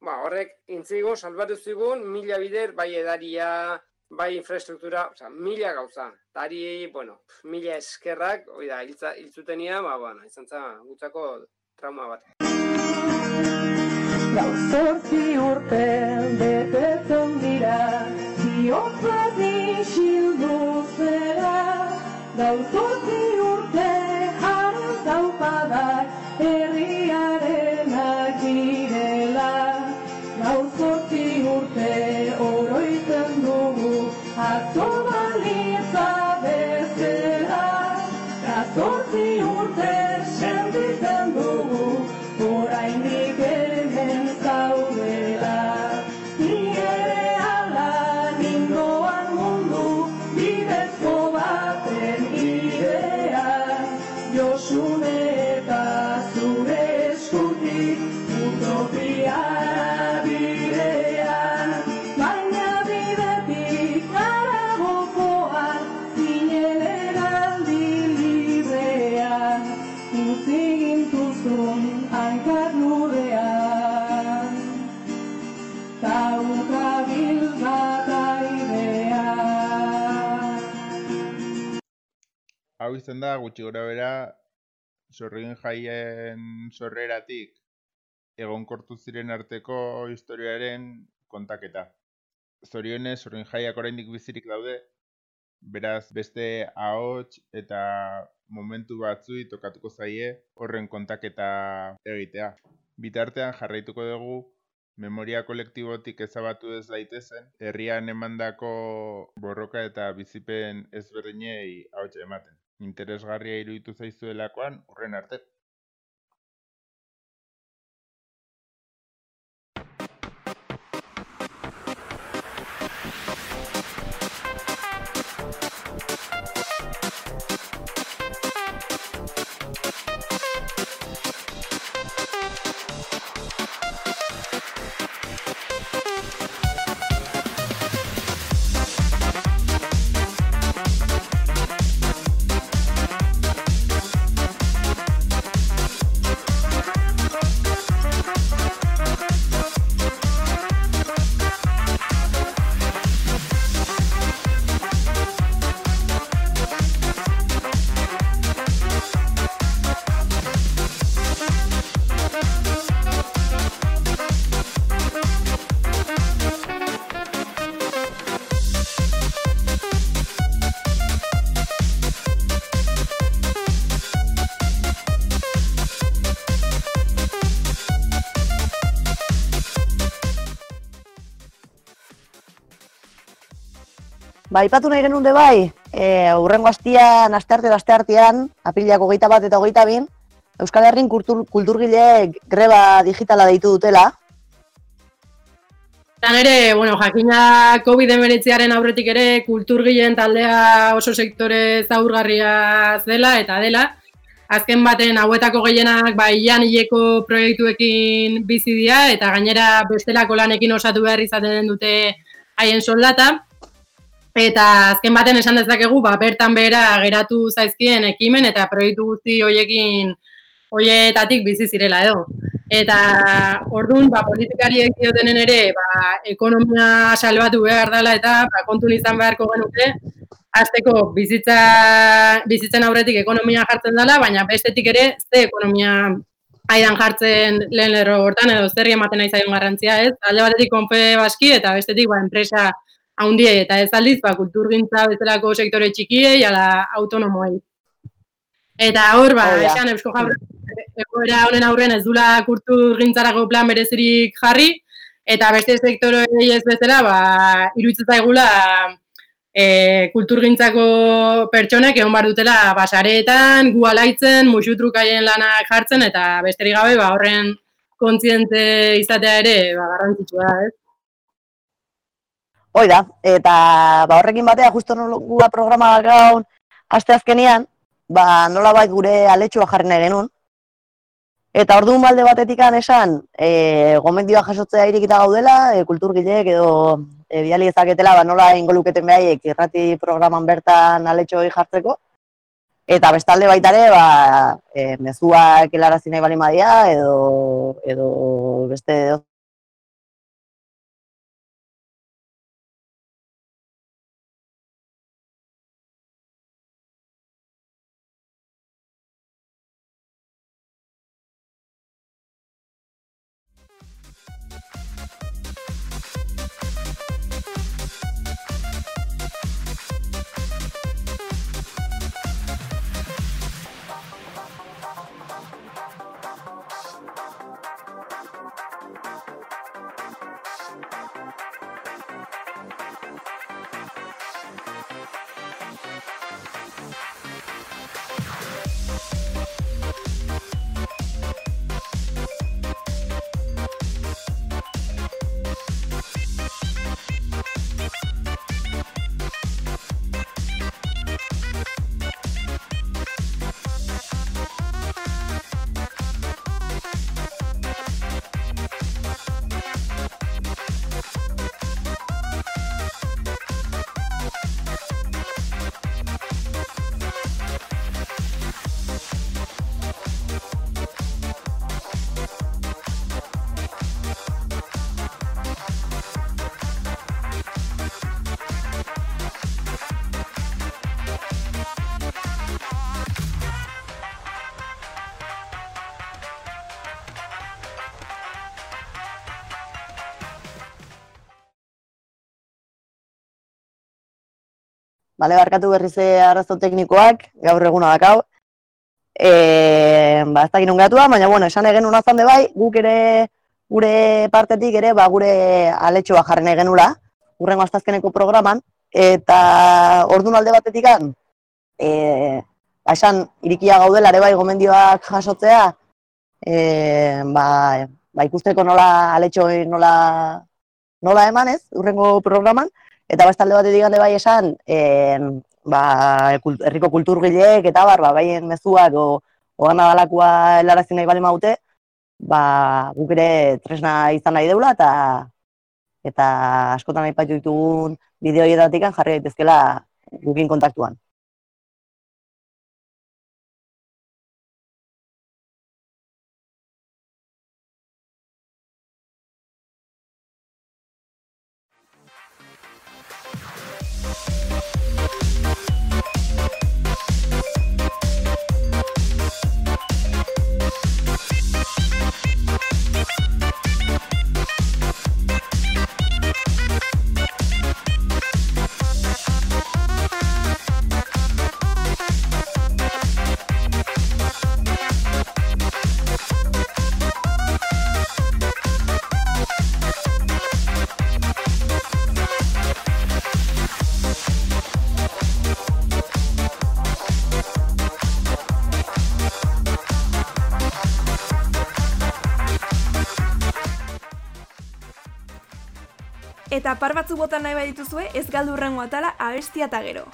ba, horrek intzigun, salbatu zigun, mila bider, bai edaria, bai infrastruktura, oza, mila gauza. Tari, bueno, mila eskerrak, hoi da, hiltza- hil zutenia, ba, bueno, izan zen gutzako trauma bat. Gau zortzi urte betetzen dira, bihotzak isildu zera. Gau zortzi urte jaren zaupadak herriarenak Hau izan da, gutxi gora bera, sorgin jaien sorreratik egonkortu ziren arteko historiaren kontaketa. Zorionez, sorgin jaiak oraindik bizirik daude, beraz beste ahots eta momentu batzui tokatuko zaie horren kontaketa egitea. Bitartean jarraituko dugu memoria kolektibotik ezabatu ez daitezen, herrian emandako borroka eta bizipen ezberdinei ahots ematen. Interesgarria iruditu zaizuelakoan, urren arte. Ba, ipatu nahi genuen bai, e, urrengo astian, astearte da asteartean, aprilak hogeita bat eta hogeita bin, Euskal Herrin kultur, kulturgileek greba digitala deitu dutela. Eta ere, bueno, jakina COVID-19aren aurretik ere kulturgileen taldea oso sektore zaurgarria zela eta dela. Azken baten hauetako gehienak ba ian hileko proiektuekin bizi dira eta gainera bestelako lanekin osatu behar izaten dute haien soldata. Eta azken baten esan dezakegu, ba, bertan bera geratu zaizkien ekimen eta proiektu guzti hoiekin hoietatik bizi zirela edo. Eta ordun ba politikariek diotenen ere, ba, ekonomia salbatu behar dela eta ba, kontun izan beharko genuke hasteko bizitza bizitzen aurretik ekonomia jartzen dela, baina bestetik ere ze ekonomia aidan jartzen lehen lerro hortan edo zerri ematen nahi zaion garrantzia, ez? Alde batetik konfe baski eta bestetik ba enpresa handiei eta ez aldiz ba kulturgintza bezalako sektore txikiei ala autonomoei. Eta hor ba, da. esan Eusko Jaurlaritzak egoera honen aurrean ez dula kulturgintzarako plan berezirik jarri eta beste sektoreei ez bezala ba iruditzen zaigula e, kulturgintzako pertsonek egon bar dutela basareetan, gu alaitzen, musutrukaien lanak jartzen eta besterik gabe ba horren kontziente izatea ere ba garrantzitsua ez? Hoi da, eta ba, horrekin batea, justo nola programa gaun aste azkenean, ba, nola gure aletxua jarri nahi genuen. Eta orduan balde batetik esan, e, gomendioa jasotzea irikita gaudela, e, kulturgileek edo e, bidali ezaketela, ba, nola ingoluketen behaiek irrati programan bertan aletxoi jartzeko. Eta bestalde baita ere, ba, e, mezuak helarazi nahi bali madia, edo, edo beste Bale, barkatu berriz eh, arazo teknikoak, gaur eguna dakau. E, ba, ez dakit non gatua, baina, bueno, esan egen unazan de bai, guk ere, gure partetik ere, ba, gure aletxoa jarri nahi genula, urrengo astazkeneko programan, eta ordun alde batetik e, ba, esan, irikia gaudela ere bai gomendioak jasotzea, e, ba, ba, ikusteko nola aletxoi nola, nola emanez, urrengo programan, Eta bestalde batetik hande bai esan, en, ba, herriko kulturgileek eta bar, ba, baien mezuak o, oan adalakoa helarazi nahi bali maute, ba, guk ere tresna izan nahi deula eta eta askotan aipatu ditugun bideo horietatik jarri daitezkela gukin kontaktuan. Eta par batzuk bota nahi badituzue, ez galdu hurrengo atala abestia eta gero.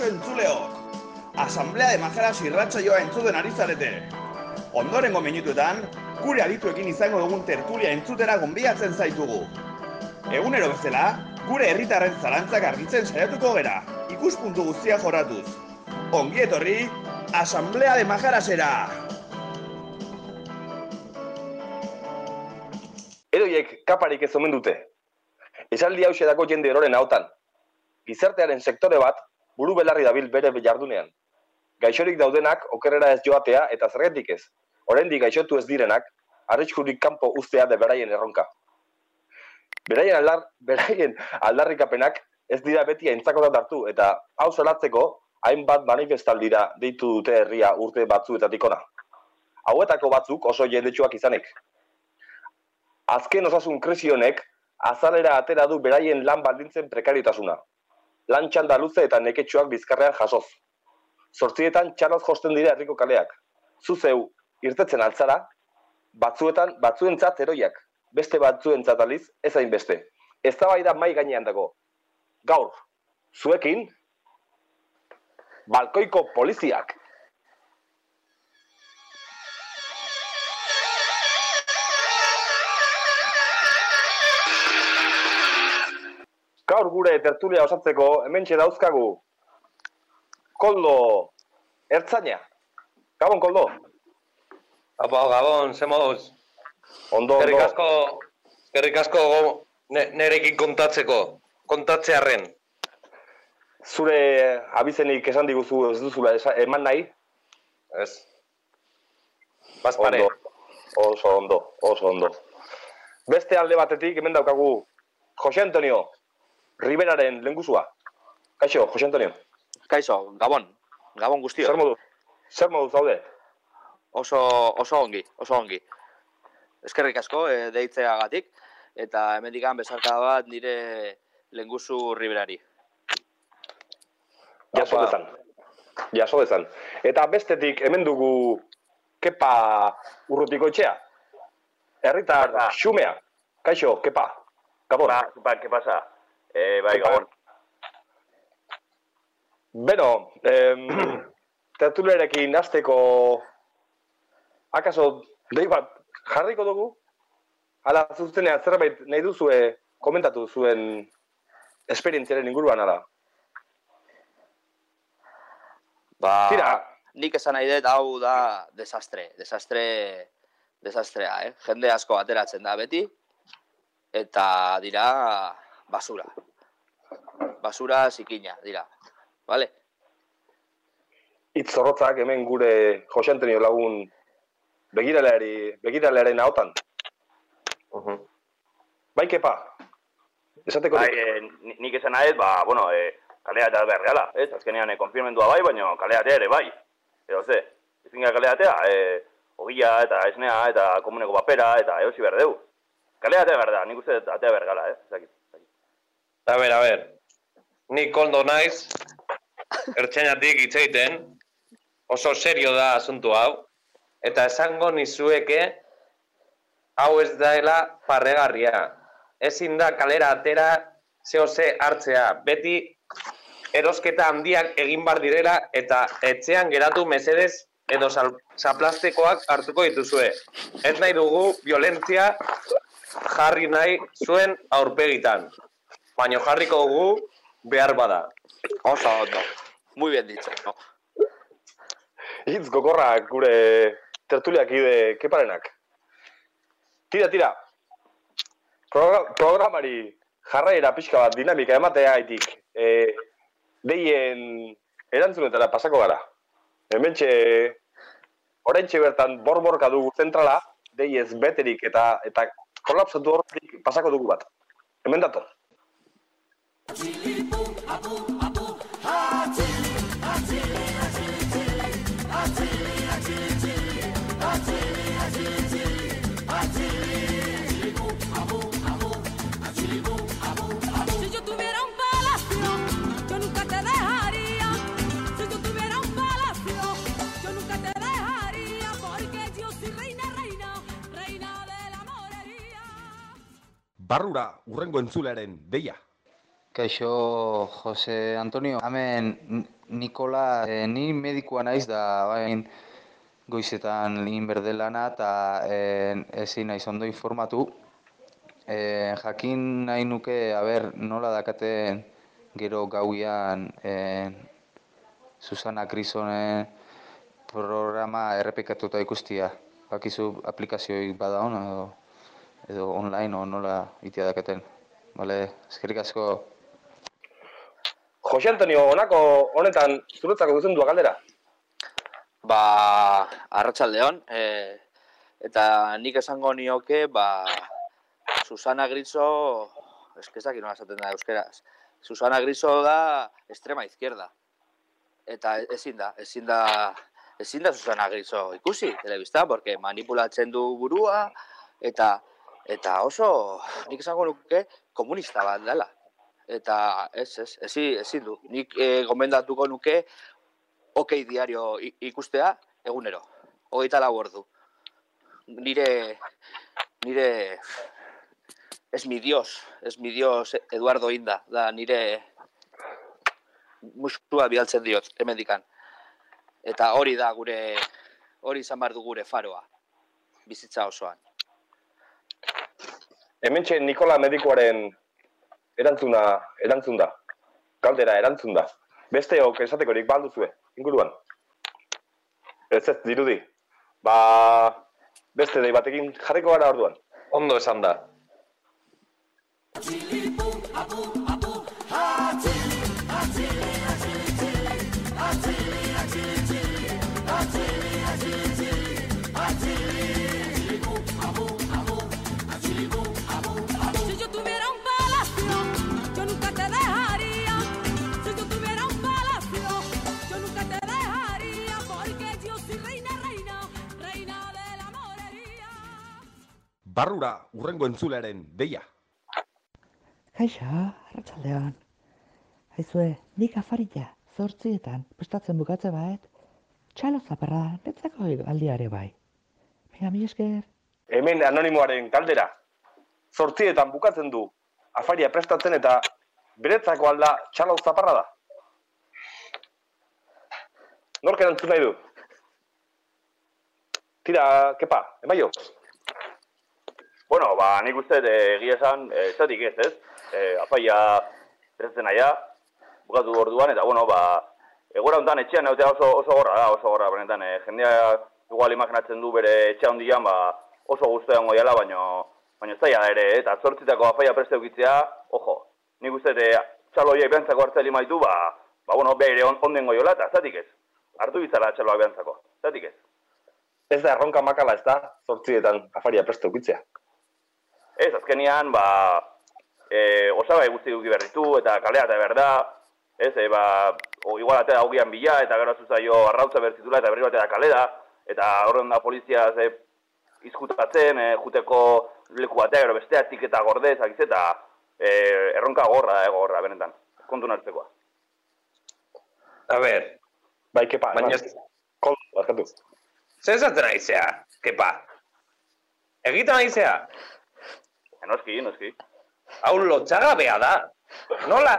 Kaixo entzuleok! Asamblea de Majaras irratsaioa entzuten ari zarete. Ondorengo minutuetan, gure adituekin izango dugun tertulia entzutera gonbidatzen zaitugu. Egunero bezala, gure herritarren zalantzak argitzen saiatuko gera, ikuspuntu guztia joratuz. Ongi etorri, Asamblea de Majarasera! Edoiek kaparik ez omen dute. Esaldi hau dago jende eroren hautan. Gizartearen sektore bat, buru belarri dabil bere jardunean. Gaixorik daudenak okerrera ez joatea eta zergetik ez. Oraindik gaixotu ez direnak, arriskurik kanpo uztea de beraien erronka. Beraien, aldar, beraien aldarrikapenak ez dira beti aintzakotat hartu eta hau salatzeko hainbat manifestaldira deitu dute herria urte batzuetatik ona. Hauetako batzuk oso jendetsuak izanek. Azken osasun krisi honek azalera atera du beraien lan baldintzen prekariotasuna. Lan txanda luze eta neketsuak bizkarrean jasoz. Zortzietan txarroz josten dira herriko kaleak. Zuzeu, irtetzen altzara, batzuetan batzuentzat eroiak, beste batzuentzat aliz, ez hainbeste. Ez da mai gainean dago. Gaur, zuekin, balkoiko poliziak. Gaur gure tertulia osatzeko hementxe dauzkagu Koldo Ertzaina. Gabon, Koldo. Apa, Gabon, ze moduz? Ondo, ondo. asko, eskerrik asko ne- nerekin kontatzeko, kontatzearren. Zure abizenik esan diguzu ez duzula esa- eman nahi? Ez. Bazpare. Ondo. Oso ondo, oso ondo. Beste alde batetik hemen daukagu Jose Antonio Riberaren lenguzua. Kaixo, Jose Antonio. Kaixo, Gabon. Gabon guztio. Zer modu? Zer modu zaude? Oso, oso ongi, oso ongi. Eskerrik asko e, deitzeagatik eta hemendikan besarka bat nire lenguzu riberari. Jaso dezan. Jaso dezan. Eta bestetik hemen dugu Kepa urrutiko etxea. Herritar xumea. Kaixo, Kepa. Gabon. Ba, ba, ¿qué pasa? Eh, bai, gabon. Beno, em, tertulerekin hasteko akaso dei bat jarriko dugu? Hala zuzenean zerbait nahi duzue komentatu zuen esperientziaren inguruan ala. Ba, Tira. nik esan nahi dut hau da desastre, desastre, desastrea, eh? Jende asko ateratzen da beti, eta dira basura. Basura zikina, dira. Vale? Itz zorrotzak hemen gure Jose Antonio lagun begiraleari, begiralearen ahotan. Bai, kepa. Esateko Bai, eh, ni- nik esan nahi, ba, bueno, eh, kalea eta behar gala, ez? Azkenean eh, konfirmendua bai, baina kaleatea ere bai. Edo ze, ezin gara kaleatea, eh, ogia eta esnea eta komuneko papera eta eosi behar dugu. Kaleatea behar da, nik uste atea behar gala, ez? Ezakit. A ber, a ber. Ni koldo naiz, ertxenatik hitz egiten, oso serio da asuntu hau, eta esango nizueke, hau ez daela parregarria. Ezin da kalera atera zeo ze hartzea. Beti erosketa handiak egin bar direla eta etxean geratu mesedez edo zaplastekoak hartuko dituzue. Ez nahi dugu violentzia jarri nahi zuen aurpegitan. Baina jarriko dugu behar bada. Oso ondo. Muy bien dicho. No? Hitz gogorrak gure tertuliak ide keparenak. Tira, tira. Progra programari jarraiera pixka bat dinamika ematea haitik. E, deien erantzunetara pasako gara. Hementxe, oraintxe bertan borborka dugu zentrala, deiez beterik eta eta kolapsatu horretik pasako dugu bat. Hemen dator. Barrura urrengo entzulearen deia. Kaixo, Jose Antonio. Hemen Nikola, eh, ni medikua naiz da bain goizetan egin berdelana eta eh, ezin naiz ondo informatu. Eh, jakin nahi nuke, aber, nola dakaten gero gauian eh, Susana Krisonen programa errepikatuta ikustia. Bakizu aplikazioik bada hon, edo, edo online o nola itia dakaten. Vale, eskerrik asko. Jose Antonio, honako honetan zuretzako duzen du galdera? Ba, arratsaldeon, e, eta nik esango nioke, ba, Susana Griso, eskezak nola esaten da euskeraz, Susana Griso da extrema izquierda. Eta ezin da, ezin da, ezin da Susana Griso ikusi, telebista, porque manipulatzen du burua, eta eta oso, nik esango nuke, komunista bat dela. Eta ez, ez, ezin, ezin du. Nik e, gomendatuko nuke, okei diario ikustea egunero. Hogeita lau ordu. Nire, nire, es mi dios, es mi dios Eduardo Inda, da nire muskua bialtzen diot, hemendikan. Eta hori da gure, hori izan behar du gure faroa, bizitza osoan. Hementxe Nikola medikuaren erantzuna, erantzun da. Galdera, erantzun da. Beste ok esatekorik balduzue, inguruan. Ez ez, dirudi. Ba, beste dei batekin jarriko gara orduan. Ondo esan da. Si yo Barrura urrengo entzularen deia. Kaixo, arratsaldean. Aizue, nik afarila, zortzietan, prestatzen bukatze baet, txalo zaparra, netzako aldiare bai. Baina, mi esker. Hemen anonimoaren galdera. Zortzietan bukatzen du afaria prestatzen eta beretzako alda txalau zaparra da. Nork erantzun nahi du? Tira, kepa, emaio. Bueno, ba, nik uste eh, egia esan, eh, estatik ez, ez? Eh, afaia prestatzen aia, bukatu orduan, eta bueno, ba, egora hontan etxean egotea oso, oso gorra da, oso gorra, benetan, eh, jendea igual imaginatzen du bere etxea hondian, ba, oso guztu egongo diala, baino, baino zaila ere, eta zortzitako afaia preste eukitzea, ojo, nik uste e, txaloiek behantzako hartzea limaitu, ba, ba, bueno, behire on, ondengo jola, eta zatik ez. Hartu bizala txaloak behantzako, zatik ez. Ez da erronka makala ez da, zortzietan afaria preste eukitzea. Ez, azkenian, ba, e, osagai guzti duki berritu, eta kalea eta berda, ez, e, ba, o, igual atea augian bila, eta gero zuzaio arrautza berzitula, eta berri batea kalera, eta horren da polizia ze izkutatzen, e, juteko leku batea, gero besteatik eta gordez, akiz, eta e, erronka gorra eh, gorra, benetan, kontu hartzekoa. A ber, bai, kepa, baina... Kol, barkatu. Zer esaten naizea, kepa? Egiten naizea? Noski, noski. Hau lotxagabea da. Nola?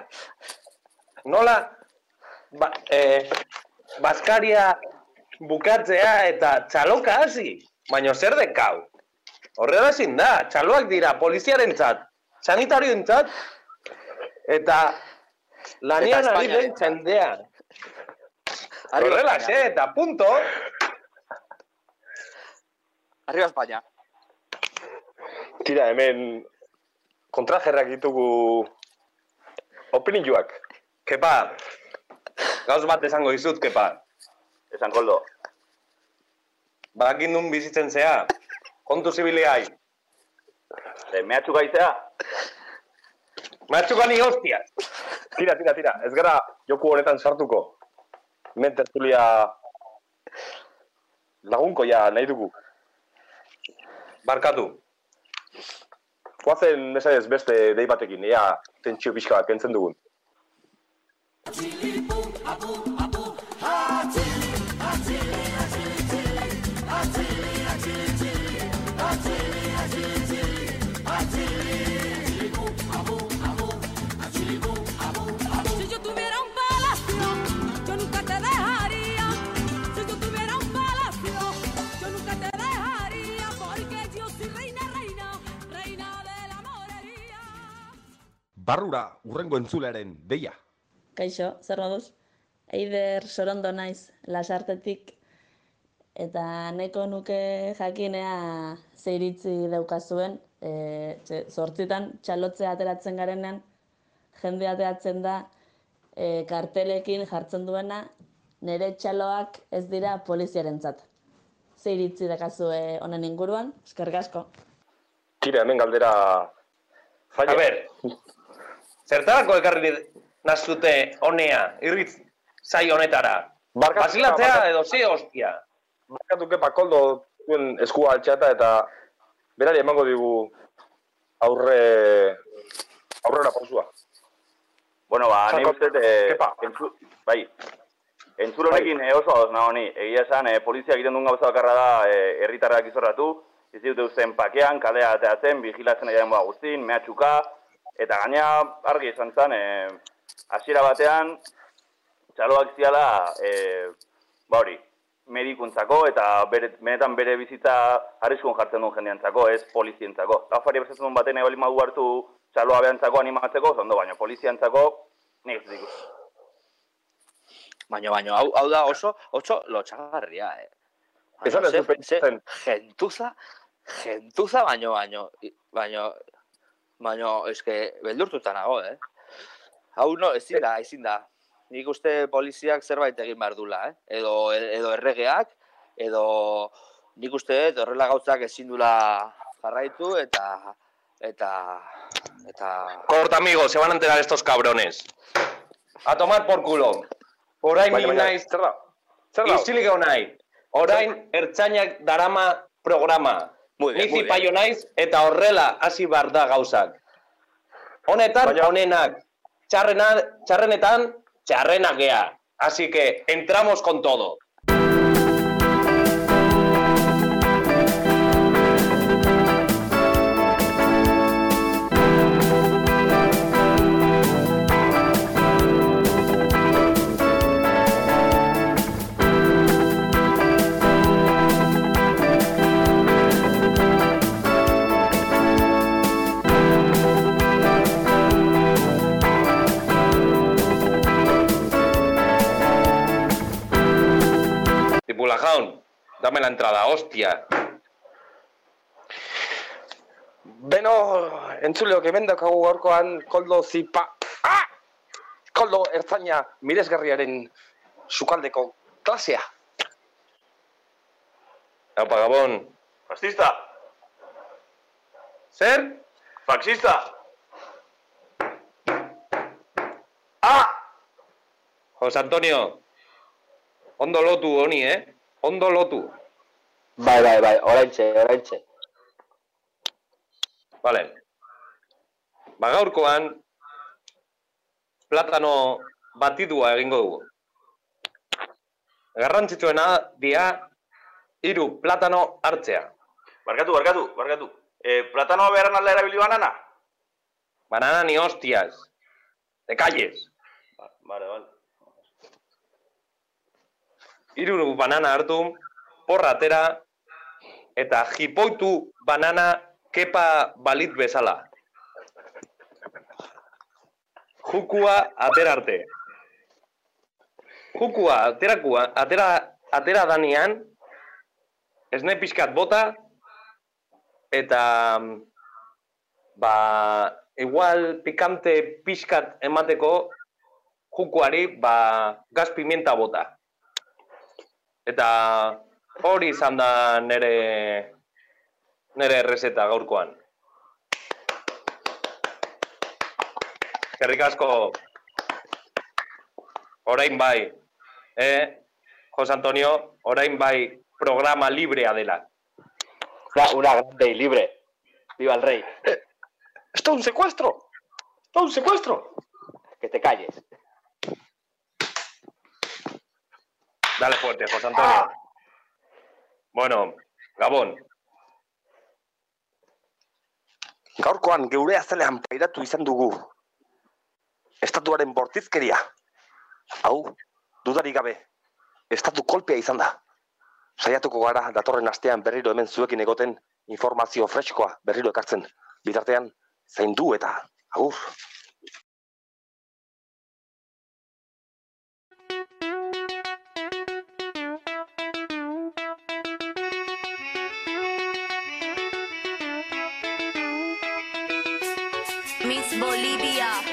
Nola? Ba, eh, Baskaria bukatzea eta txaloka hasi. Baina zer dekau? Horrela ezin da, txaloak dira poliziarentzat, sanitarioentzat eta lanean Eta ari den. Arriba Horrela España. eta punto. Arriba España. Tira, hemen kontrajerrak ditugu opinioak. Kepa, gauz bat esango dizut, kepa. Esan koldo. Badakin nun bizitzen zea, kontu zibiliai. E, mehatxu gaizea? Mehatxuka ni hostia. Tira, tira, tira. Ez gara joku honetan sartuko. Hemen tertulia lagunko ja nahi dugu. Barkatu. Guazen, mesedez, beste dei batekin, ea tentsio pixka bat kentzen dugun. Barrura urrengo entzularen deia. Kaixo, zer moduz? Eider sorondo naiz, lasartetik, eta neko nuke jakinea ze iritzi daukazuen, e, txe, zortzitan txalotzea ateratzen garenean, jende ateratzen da e, kartelekin jartzen duena, nire txaloak ez dira poliziarentzat. Ze iritzi dakazue honen inguruan, eskerrik asko. Tira, hemen galdera... A ber, zertarako ekarri nazute honea, irritz zai honetara? Barkatu, Basilatzea barkatu. edo ze hostia? Barkatu kepa koldo zuen eskua altxata eta berari emango digu aurre aurrera pausua. Bueno, ba, ni Sako- uste, eh, entzu, bai, entzule honekin eh, oso ados nago ni. Egia esan, eh, polizia egiten duen gauza bakarra da eh, herritarrak izorratu, ez dute zen pakean, kalea ateatzen, vigilatzen ari denboa guztin, mehatxuka, eta gaina argi esan zen, eh, hasiera batean, txaloak ziala, eh, ba hori, medikuntzako eta bere, benetan bere bizitza arriskun jartzen duen jendeantzako, ez polizientzako. Gafari bezatzen duen baten ebali madu hartu txaloa behantzako animatzeko, zondo baina polizientzako, nik ez dut ikusi. Baina, baina, hau, hau da oso, oso lotxagarria, eh. Ze- du pentsatzen. ze Gentuza, gentuza baino, baino, baino, baino, eske, beldurtuta nago, eh. Hau no, ezin da, ezin da. Nik uste poliziak zerbait egin behar dula, eh. Edo, edo erregeak, edo nik uste dut horrela gauzak ezin dula jarraitu, eta, eta, eta... Corta, amigo, se van a enterar estos cabrones. A tomar por culo. Orain Baina, ni baina, naiz, zer da? Zer da? izilik egon nahi. Orain ertzainak darama programa. Muy bien, Ni muy zipaio naiz eta horrela hasi bar da gauzak. Honetan, honenak. Txarrena, txarrenetan, txarrenak gea. Así que entramos con todo. Tipula jaun, dame la entrada, hostia. Beno, entzuleok hemen daukagu gaurkoan koldo zipa... Ah! Koldo ertzaina miresgarriaren sukaldeko klasea. Aupa, Gabon. Fascista! Zer? Faxista! Jose Antonio, ondo lotu honi, eh? Ondo lotu. Bai, bai, bai, oraintxe, oraintxe. Vale. Ba gaurkoan, platano batidua egingo dugu. Garrantzitsuena dia hiru platano hartzea. Barkatu, barkatu, barkatu. Eh, platanoa beharren alda erabili banana? Banana ni hostias. Te calles. Vale, vale. Hiru banana hartu, porra atera, eta jipoitu banana kepa balit bezala. Jukua atera arte. Jukua aterakua, atera, atera danian, esne pixkat bota, eta ba, igual pikante pixkat emateko jukuari ba, gaz pimienta bota. Eta hori izan da nere nere errezeta gaurkoan. Eskerrik asko. Orain bai, eh, Jose Antonio, orain bai programa librea dela. Una, una grande y libre. Viva el rey. ¡Esto es un secuestro! ¡Esto es un secuestro! Que te calles. Dale fuerte, José Antonio. Bueno, Gabon, Gaurkoan geure azalean pairatu izan dugu. Estatuaren bortizkeria. Hau, dudarik gabe, estatu kolpea izan da. Saiatuko gara datorren astean berriro hemen zuekin egoten informazio freskoa berriro ekartzen. Bitartean, zaindu eta agur. Bolivia,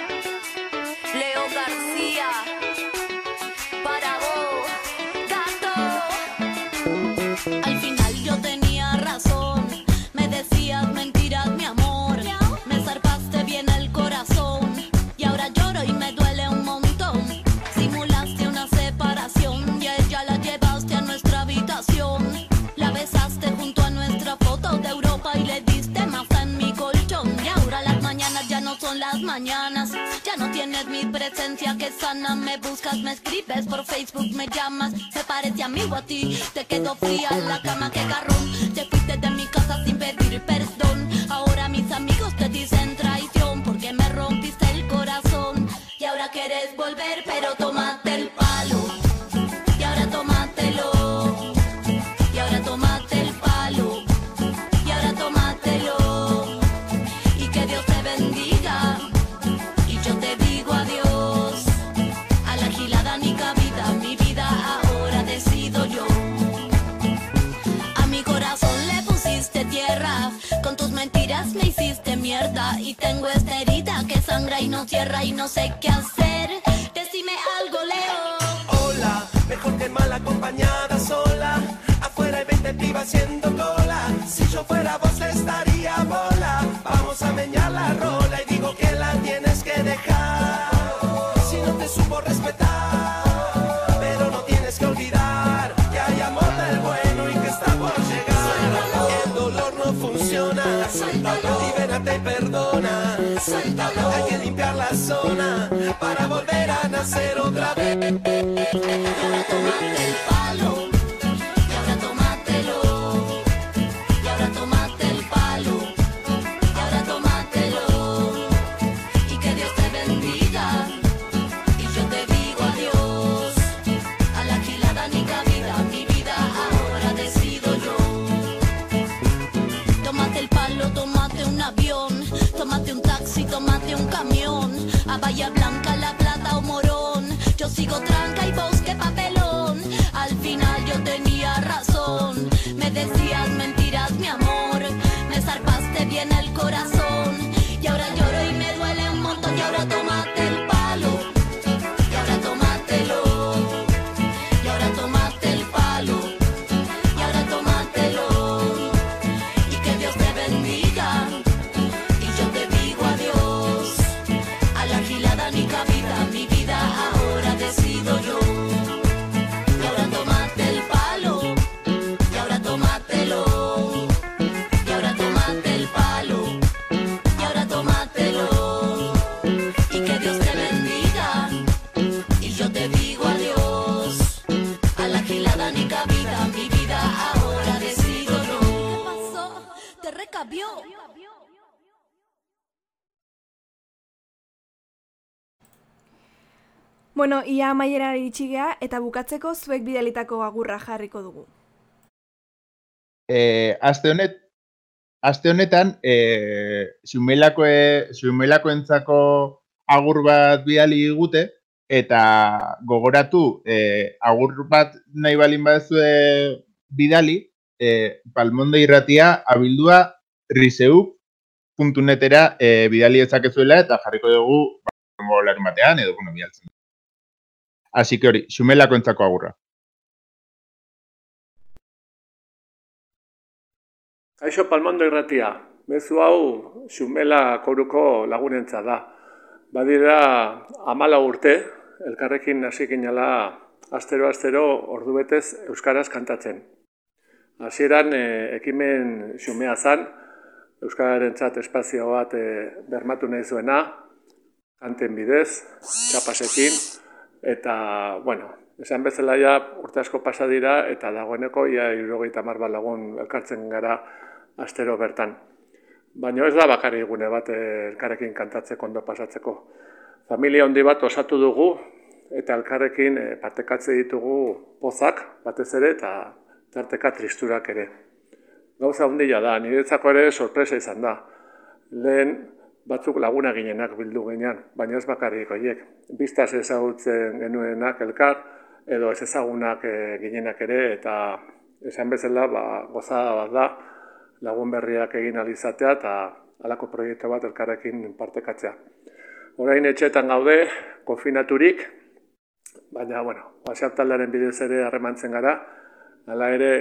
tienes mi presencia que sana. Me buscas, me escribes por Facebook, me llamas. Me parece amigo a ti. Te quedo fría en la cama, que garrón. Te fuiste de mi y no cierra y no sé qué hacer. Decime algo, Leo. Hola, mejor que mal acompañada sola. Afuera hay 20 pibas haciendo cola. Si yo fuera vos estaría bola. Vamos a meñar la rola y Libérate y perdona. Hay que limpiar la zona para volver a nacer otra vez. Ia amaiera iritsi gea eta bukatzeko zuek bidalitako agurra jarriko dugu. Eh, aste honet, aste honetan, eh, xumelako, xumelakoentzako agur bat bidali digute, eta gogoratu, eh, agur bat nahi balin badezue bidali, eh, palmondo irratia abildua riseu.netera eh, bidali dezakezuela eta jarriko dugu ba, larun batean edo bueno, bidaltzen. Así que hori, xumelakoentzako agurra. Kaixo Palmondo irratia, mezu hau xumela koruko lagunentza da. Badira amala urte, elkarrekin hasi ginela astero-astero ordu betez Euskaraz kantatzen. Hasieran e, ekimen xumea zan, Euskararen espazio bat e, bermatu nahi zuena, kanten bidez, txapasekin, eta, bueno, esan bezala ja urte asko pasa dira eta dagoeneko ia irurogeita hamar bat lagun elkartzen gara astero bertan. Baina ez da bakarri gune bat eh, elkarrekin kantatzeko ondo pasatzeko. Familia handi bat osatu dugu eta elkarrekin eh, partekatze ditugu pozak batez ere eta tarteka tristurak ere. Gauza handia da, niretzako ere sorpresa izan da. Lehen batzuk laguna ginenak bildu ginean, baina ez bakarrik horiek. Biztaz ezagutzen genuenak elkar, edo ez ezagunak e, ginenak ere, eta esan bezala ba, gozada bat da lagun berriak egin alizatea, eta alako proiektu bat elkarrekin partekatzea. Orain etxetan gaude, konfinaturik, baina, bueno, WhatsApp taldearen bidez ere harremantzen gara, hala ere,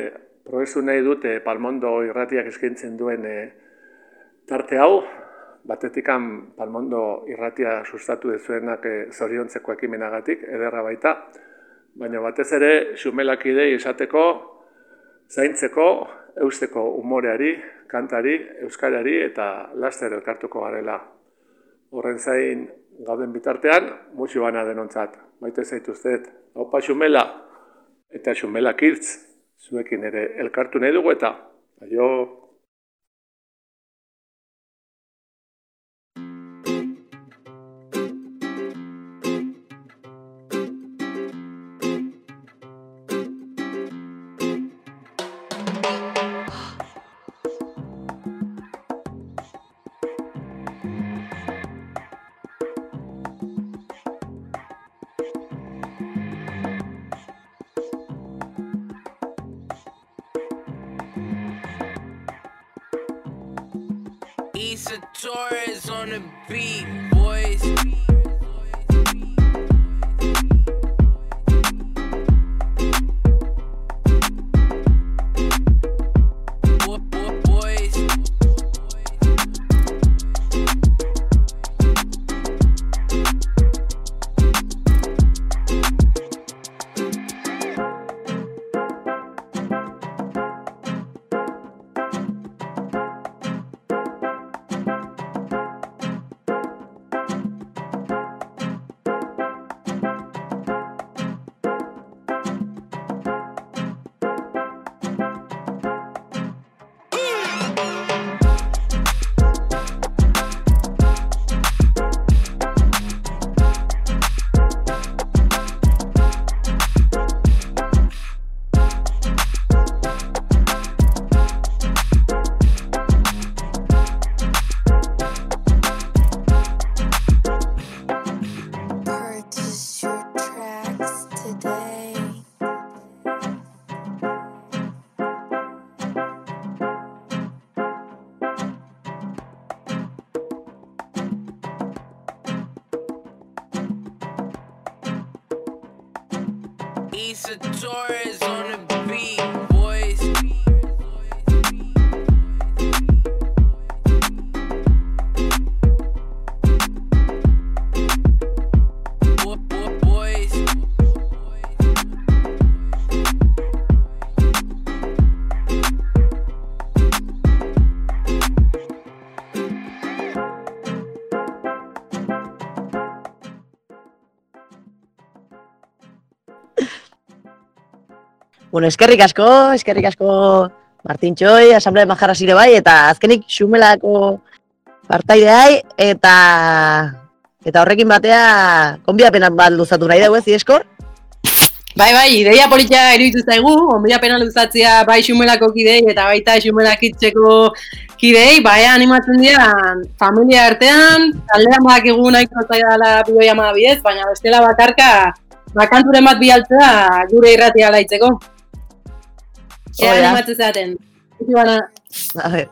proezu nahi dute Palmondo irratiak eskaintzen duen e, tarte hau, batetikan Palmondo irratia sustatu dezuenak e, zoriontzeko ekimenagatik, ederra baita, baina batez ere, xumelakidei esateko, zaintzeko, eusteko umoreari, kantari, euskarari eta laster elkartuko garela. Horren zain gauden bitartean, musu bana denontzat. Maite zaituztet, haupa xumela eta xumela kirtz, zuekin ere elkartu nahi dugu eta, aio... Bueno, eskerrik asko, eskerrik asko Martin Txoi, Asamblea de Majaras ire bai, eta azkenik xumelako partaideai, eta eta horrekin batea konbiapenak bat luzatu nahi dugu, ez, Ieskor? Bai, bai, ideia politia iruditu zaigu, onbila pena luzatzea bai xumelako kidei eta baita xumelak itzeko kidei, bai animatzen dira familia artean, taldean bak egun nahiko zaila dela bidoi ama baina bestela bakarka bakanturen bat bialtzea gure irratia laitzeko. Ea Hori da. animatzen zaten. Ikusi bana. A ver.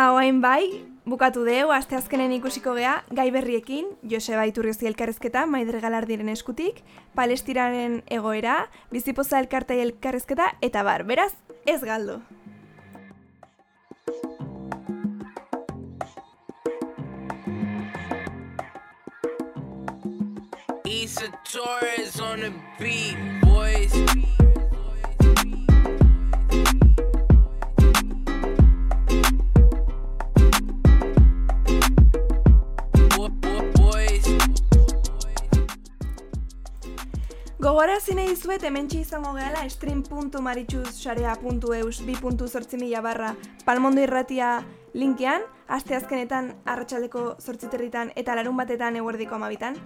Oain bai, bukatu deu, asteazkenen ikusiko gea, gai berriekin, Joseba Iturriozi elkarrezketa, Maider Galardiren eskutik, Palestiraren egoera, Bizipoza elkartai elkarrezketa, eta bar, beraz, ez galdu. Issa Torres on the beat, boys. Gogarazi nahi dizuet hementxe izango gehala stream.maritxussarea.eus 2.zortzi mila barra palmondo irratia linkean, aste azkenetan arratsaldeko zortziterritan eta larun batetan eguerdiko amabitan.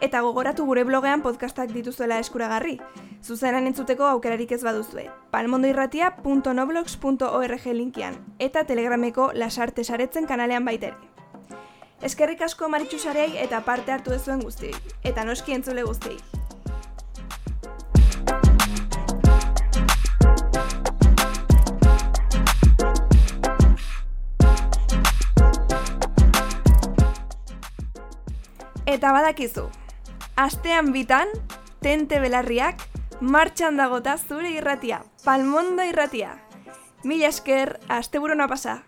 Eta gogoratu gure blogean podcastak dituzuela eskuragarri. Zuzenan entzuteko aukerarik ez baduzue. palmondoirratia.noblogs.org linkian eta telegrameko lasarte saretzen kanalean baitere. Eskerrik asko maritxu sarei eta parte hartu dezuen guztiei. Eta noski entzule guztiei. Eta badakizu, astean bitan, tente belarriak, martxan dagota zure irratia, palmondo irratia. Mila esker, asteburona pasa.